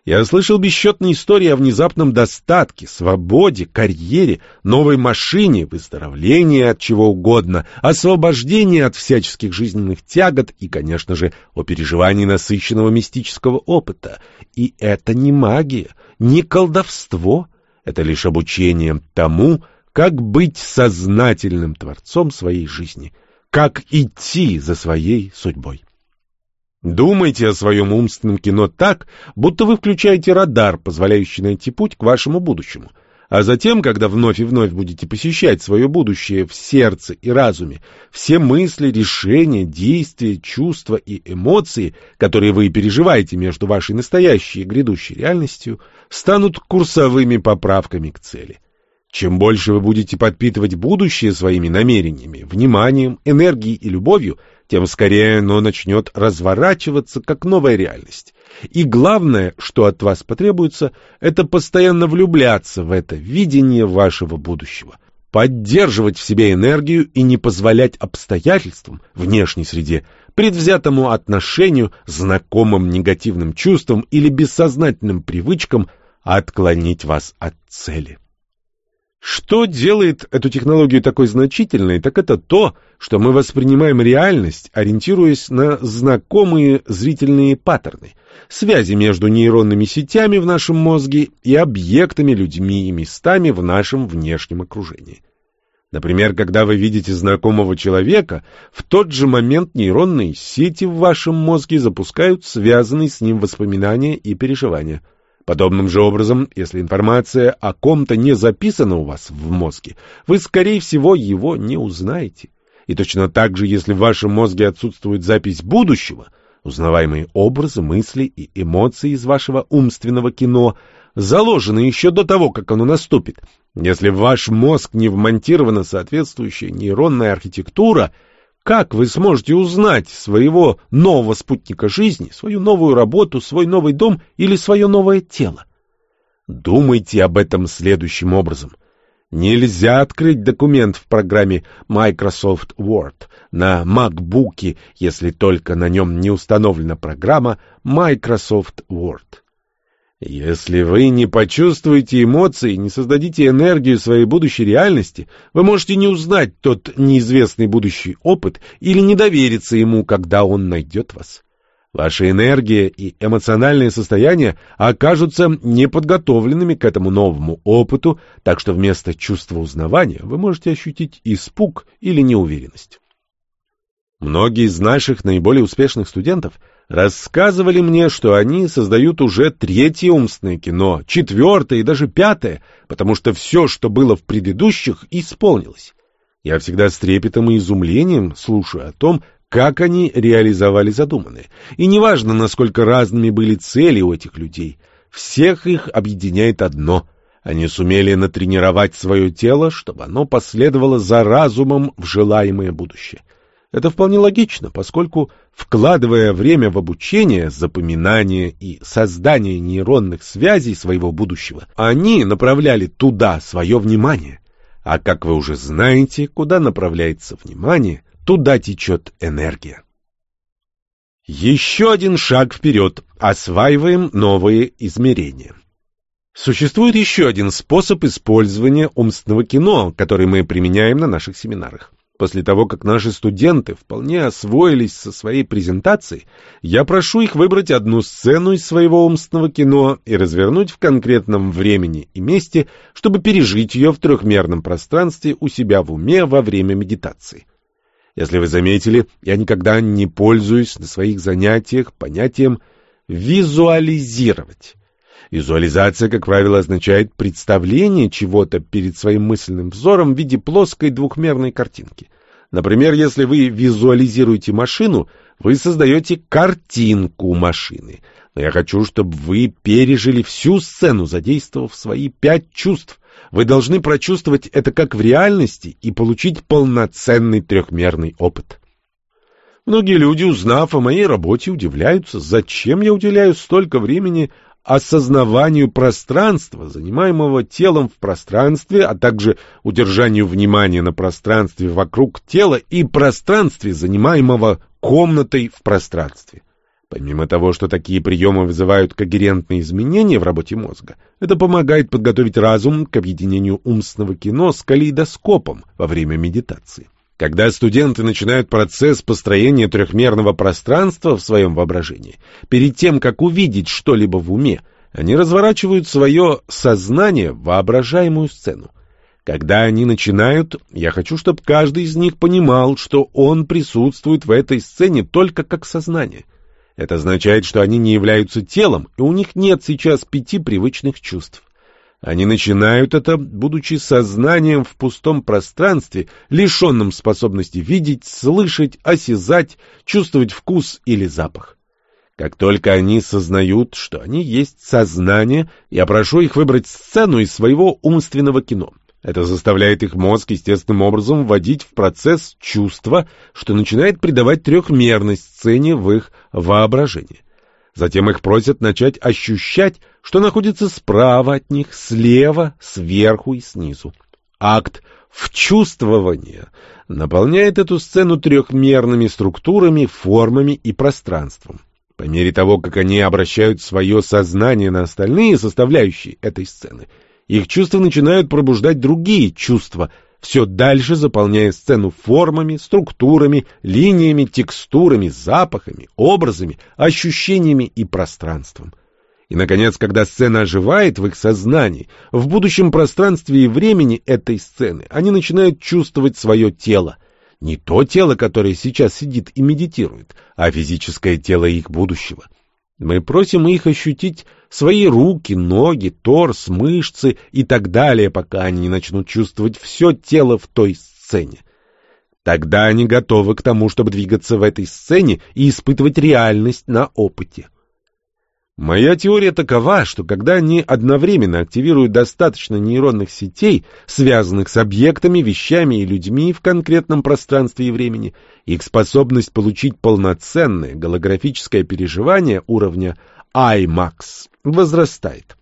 Я слышал бесчетные истории о внезапном достатке, свободе, карьере, новой машине, выздоровлении от чего угодно, освобождении от всяческих жизненных тягот и, конечно же, о переживании насыщенного мистического опыта. И это не магия, не колдовство, это лишь обучение тому, как быть сознательным творцом своей жизни, как идти за своей судьбой. Думайте о своем умственном кино так, будто вы включаете радар, позволяющий найти путь к вашему будущему. А затем, когда вновь и вновь будете посещать свое будущее в сердце и разуме, все мысли, решения, действия, чувства и эмоции, которые вы переживаете между вашей настоящей и грядущей реальностью, станут курсовыми поправками к цели. Чем больше вы будете подпитывать будущее своими намерениями, вниманием, энергией и любовью, тем скорее оно начнет разворачиваться как новая реальность. И главное, что от вас потребуется, это постоянно влюбляться в это видение вашего будущего, поддерживать в себе энергию и не позволять обстоятельствам, внешней среде, предвзятому отношению, знакомым негативным чувствам или бессознательным привычкам отклонить вас от цели. Что делает эту технологию такой значительной, так это то, что мы воспринимаем реальность, ориентируясь на знакомые зрительные паттерны, связи между нейронными сетями в нашем мозге и объектами, людьми и местами в нашем внешнем окружении. Например, когда вы видите знакомого человека, в тот же момент нейронные сети в вашем мозге запускают связанные с ним воспоминания и переживания – Подобным же образом, если информация о ком-то не записана у вас в мозге, вы, скорее всего, его не узнаете. И точно так же, если в вашем мозге отсутствует запись будущего, узнаваемые образы, мысли и эмоции из вашего умственного кино заложены еще до того, как оно наступит. Если в ваш мозг не вмонтирована соответствующая нейронная архитектура – как вы сможете узнать своего нового спутника жизни, свою новую работу, свой новый дом или свое новое тело? Думайте об этом следующим образом. Nельзя открыть документ в программе Microsoft Word на MacBook, если только на нем не установлена программа Microsoft Word. Если вы не почувствуете эмоции, не создадите энергию своей будущей реальности, вы можете не узнать тот неизвестный будущий опыт или не довериться ему, когда он найдет вас. Ваша энергия и эмоциональное состояние окажутся неподготовленными к этому новому опыту, так что вместо чувства узнавания вы можете ощутить испуг или неуверенность. Многие из наших наиболее успешных студентов рассказывали мне, что они создают уже третье умственное кино, четвертое и даже пятое, потому что все, что было в предыдущих, исполнилось. Я всегда с трепетом и изумлением слушаю о том, как они реализовали задуманное. И неважно, насколько разными были цели у этих людей, всех их объединяет одно — они сумели натренировать свое тело, чтобы оно последовало за разумом в желаемое будущее. Это вполне логично, поскольку, вкладывая время в обучение, запоминание и создание нейронных связей своего будущего, они направляли туда свое внимание. А как вы уже знаете, куда направляется внимание, туда течет энергия. Еще один шаг вперед. Осваиваем новые измерения. Существует еще один способ использования умственного кино, который мы применяем на наших семинарах. После того, как наши студенты вполне освоились со своей презентацией, я прошу их выбрать одну сцену из своего умственного кино и развернуть в конкретном времени и месте, чтобы пережить ее в трехмерном пространстве у себя в уме во время медитации. Если вы заметили, я никогда не пользуюсь на своих занятиях понятием «визуализировать». Визуализация, как правило, означает представление чего-то перед своим мысленным взором в виде плоской двухмерной картинки. Например, если вы визуализируете машину, вы создаете картинку машины. Но я хочу, чтобы вы пережили всю сцену, задействовав свои пять чувств. Вы должны прочувствовать это как в реальности и получить полноценный трехмерный опыт. Многие люди, узнав о моей работе, удивляются, зачем я уделяю столько времени осознаванию пространства, занимаемого телом в пространстве, а также удержанию внимания на пространстве вокруг тела и пространстве, занимаемого комнатой в пространстве. Помимо того, что такие приемы вызывают когерентные изменения в работе мозга, это помогает подготовить разум к объединению умственного кино с калейдоскопом во время медитации. Когда студенты начинают процесс построения трехмерного пространства в своем воображении, перед тем, как увидеть что-либо в уме, они разворачивают свое сознание в воображаемую сцену. Когда они начинают, я хочу, чтобы каждый из них понимал, что он присутствует в этой сцене только как сознание. Это означает, что они не являются телом, и у них нет сейчас пяти привычных чувств. Они начинают это, будучи сознанием в пустом пространстве, лишенном способности видеть, слышать, осязать, чувствовать вкус или запах. Как только они сознают, что они есть сознание, я прошу их выбрать сцену из своего умственного кино. Это заставляет их мозг естественным образом вводить в процесс чувства, что начинает придавать трехмерность сцене в их воображении. Затем их просят начать ощущать, что находится справа от них, слева, сверху и снизу. Акт вчувствования наполняет эту сцену трехмерными структурами, формами и пространством. По мере того, как они обращают свое сознание на остальные составляющие этой сцены, их чувства начинают пробуждать другие чувства, все дальше заполняя сцену формами, структурами, линиями, текстурами, запахами, образами, ощущениями и пространством. И, наконец, когда сцена оживает в их сознании, в будущем пространстве и времени этой сцены, они начинают чувствовать свое тело. Не то тело, которое сейчас сидит и медитирует, а физическое тело их будущего. Мы просим их ощутить свои руки, ноги, торс, мышцы и так далее, пока они не начнут чувствовать все тело в той сцене. Тогда они готовы к тому, чтобы двигаться в этой сцене и испытывать реальность на опыте. Моя теория такова, что когда они одновременно активируют достаточно нейронных сетей, связанных с объектами, вещами и людьми в конкретном пространстве и времени, их способность получить полноценное голографическое переживание уровня IMAX возрастает.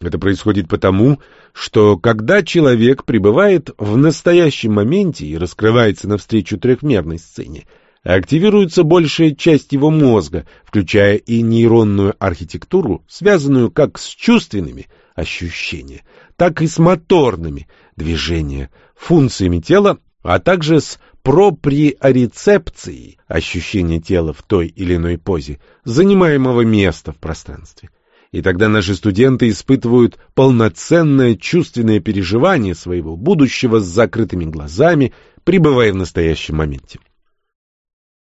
Это происходит потому, что когда человек пребывает в настоящем моменте и раскрывается навстречу трехмерной сцене, активируется большая часть его мозга, включая и нейронную архитектуру, связанную как с чувственными ощущения, так и с моторными движения, функциями тела, а также с проприорецепцией ощущения тела в той или иной позе, занимаемого места в пространстве. И тогда наши студенты испытывают полноценное чувственное переживание своего будущего с закрытыми глазами, пребывая в настоящем моменте.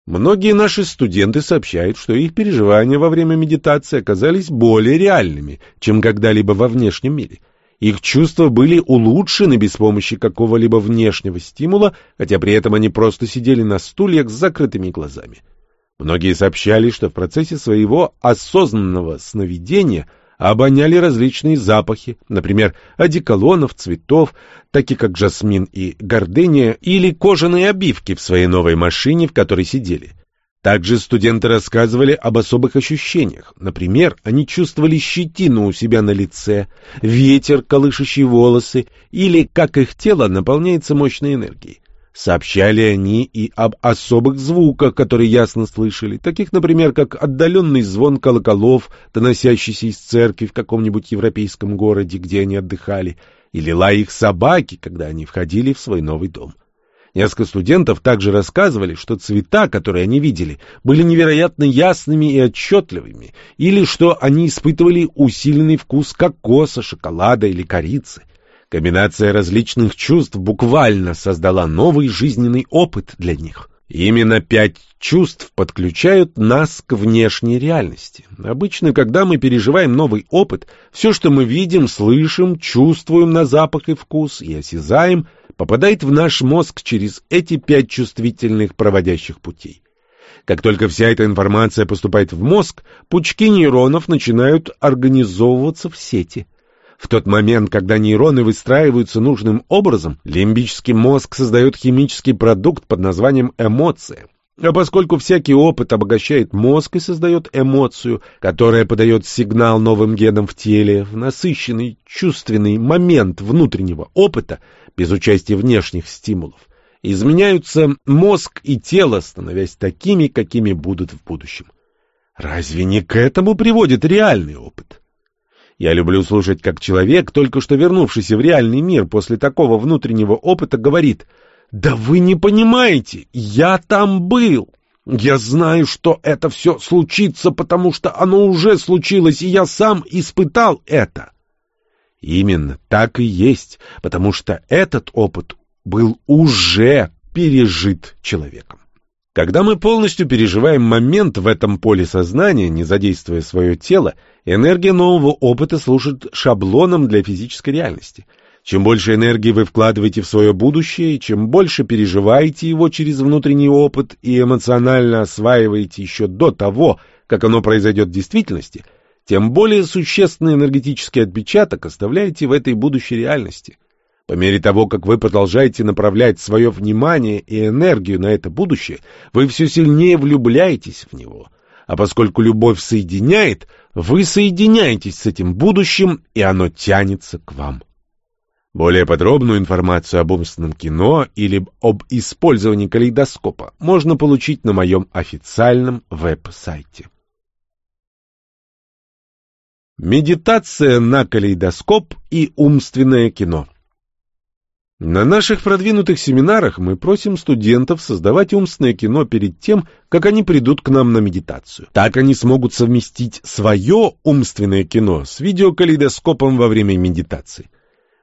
Многие наши студенты сообщают, что их переживания во время медитации оказались более реальными, чем когда-либо во внешнем мире. Их чувства были улучшены без помощи какого-либо внешнего стимула, хотя при этом они просто сидели на стульях с закрытыми глазами. Многие сообщали, что в процессе своего осознанного сновидения обоняли различные запахи, например, одеколонов, цветов, такие как жасмин и гордыня, или кожаные обивки в своей новой машине, в которой сидели. Также студенты рассказывали об особых ощущениях. Например, они чувствовали щетину у себя на лице, ветер, колышущий волосы, или как их тело наполняется мощной энергией. Сообщали они и об особых звуках, которые ясно слышали, таких, например, как отдаленный звон колоколов, доносящийся из церкви в каком-нибудь европейском городе, где они отдыхали, или лай их собаки, когда они входили в свой новый дом. Несколько студентов также рассказывали, что цвета, которые они видели, были невероятно ясными и отчетливыми, или что они испытывали усиленный вкус кокоса, шоколада или корицы. Комбинация различных чувств буквально создала новый жизненный опыт для них. Именно пять чувств подключают нас к внешней реальности. Обычно, когда мы переживаем новый опыт, все, что мы видим, слышим, чувствуем на запах и вкус и осязаем, попадает в наш мозг через эти пять чувствительных проводящих путей. Как только вся эта информация поступает в мозг, пучки нейронов начинают организовываться в сети – в тот момент, когда нейроны выстраиваются нужным образом, лимбический мозг создает химический продукт под названием эмоция. А поскольку всякий опыт обогащает мозг и создает эмоцию, которая подает сигнал новым генам в теле, в насыщенный чувственный момент внутреннего опыта, без участия внешних стимулов, изменяются мозг и тело, становясь такими, какими будут в будущем. Разве не к этому приводит реальный опыт? Я люблю слушать, как человек, только что вернувшийся в реальный мир после такого внутреннего опыта, говорит «Да вы не понимаете, я там был». Я знаю, что это все случится, потому что оно уже случилось, и я сам испытал это. Именно так и есть, потому что этот опыт был уже пережит человеком. Когда мы полностью переживаем момент в этом поле сознания, не задействуя свое тело, энергия нового опыта служит шаблоном для физической реальности. Чем больше энергии вы вкладываете в свое будущее, чем больше переживаете его через внутренний опыт и эмоционально осваиваете еще до того, как оно произойдет в действительности, тем более существенный энергетический отпечаток оставляете в этой будущей реальности – по мере того, как вы продолжаете направлять свое внимание и энергию на это будущее, вы все сильнее влюбляетесь в него. А поскольку любовь соединяет, вы соединяетесь с этим будущим, и оно тянется к вам. Более подробную информацию об умственном кино или об использовании калейдоскопа можно получить на моем официальном веб-сайте. Медитация на калейдоскоп и умственное кино на наших продвинутых семинарах мы просим студентов создавать умственное кино перед тем, как они придут к нам на медитацию. Так они смогут совместить свое умственное кино с видеокалейдоскопом во время медитации.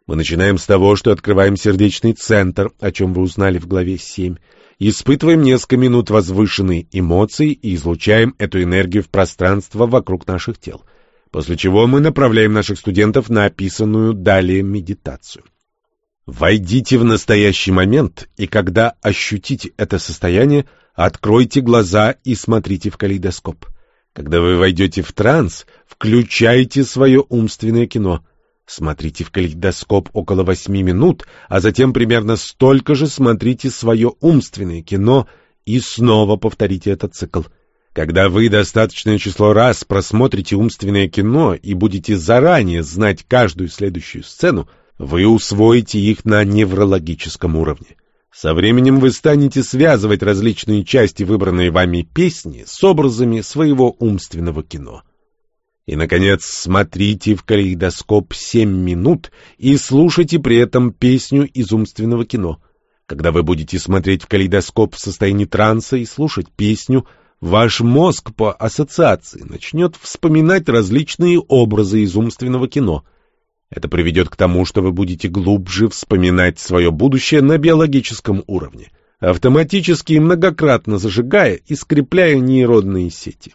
Мы начинаем с того, что открываем сердечный центр, о чем вы узнали в главе 7, испытываем несколько минут возвышенной эмоции и излучаем эту энергию в пространство вокруг наших тел, после чего мы направляем наших студентов на описанную далее медитацию. Войдите в настоящий момент, и когда ощутите это состояние, откройте глаза и смотрите в калейдоскоп. Когда вы войдете в транс, включайте свое умственное кино. Смотрите в калейдоскоп около восьми минут, а затем примерно столько же смотрите свое умственное кино и снова повторите этот цикл. Когда вы достаточное число раз просмотрите умственное кино и будете заранее знать каждую следующую сцену, вы усвоите их на неврологическом уровне. Со временем вы станете связывать различные части выбранной вами песни с образами своего умственного кино. И, наконец, смотрите в калейдоскоп 7 минут и слушайте при этом песню из умственного кино. Когда вы будете смотреть в калейдоскоп в состоянии транса и слушать песню, ваш мозг по ассоциации начнет вспоминать различные образы из умственного кино — это приведет к тому, что вы будете глубже вспоминать свое будущее на биологическом уровне, автоматически и многократно зажигая и скрепляя нейронные сети.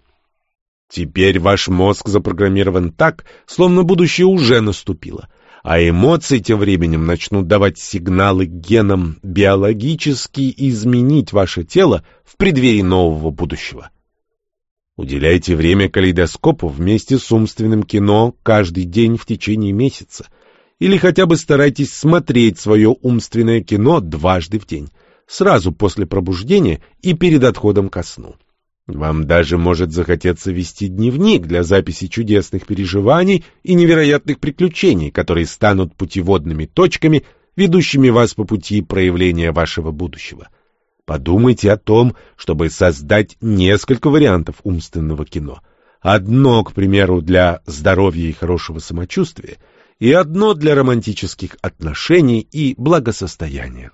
Теперь ваш мозг запрограммирован так, словно будущее уже наступило, а эмоции тем временем начнут давать сигналы генам биологически изменить ваше тело в преддверии нового будущего. Уделяйте время калейдоскопу вместе с умственным кино каждый день в течение месяца. Или хотя бы старайтесь смотреть свое умственное кино дважды в день, сразу после пробуждения и перед отходом ко сну. Вам даже может захотеться вести дневник для записи чудесных переживаний и невероятных приключений, которые станут путеводными точками, ведущими вас по пути проявления вашего будущего — Подумайте о том, чтобы создать несколько вариантов умственного кино. Одно, к примеру, для здоровья и хорошего самочувствия, и одно для романтических отношений и благосостояния.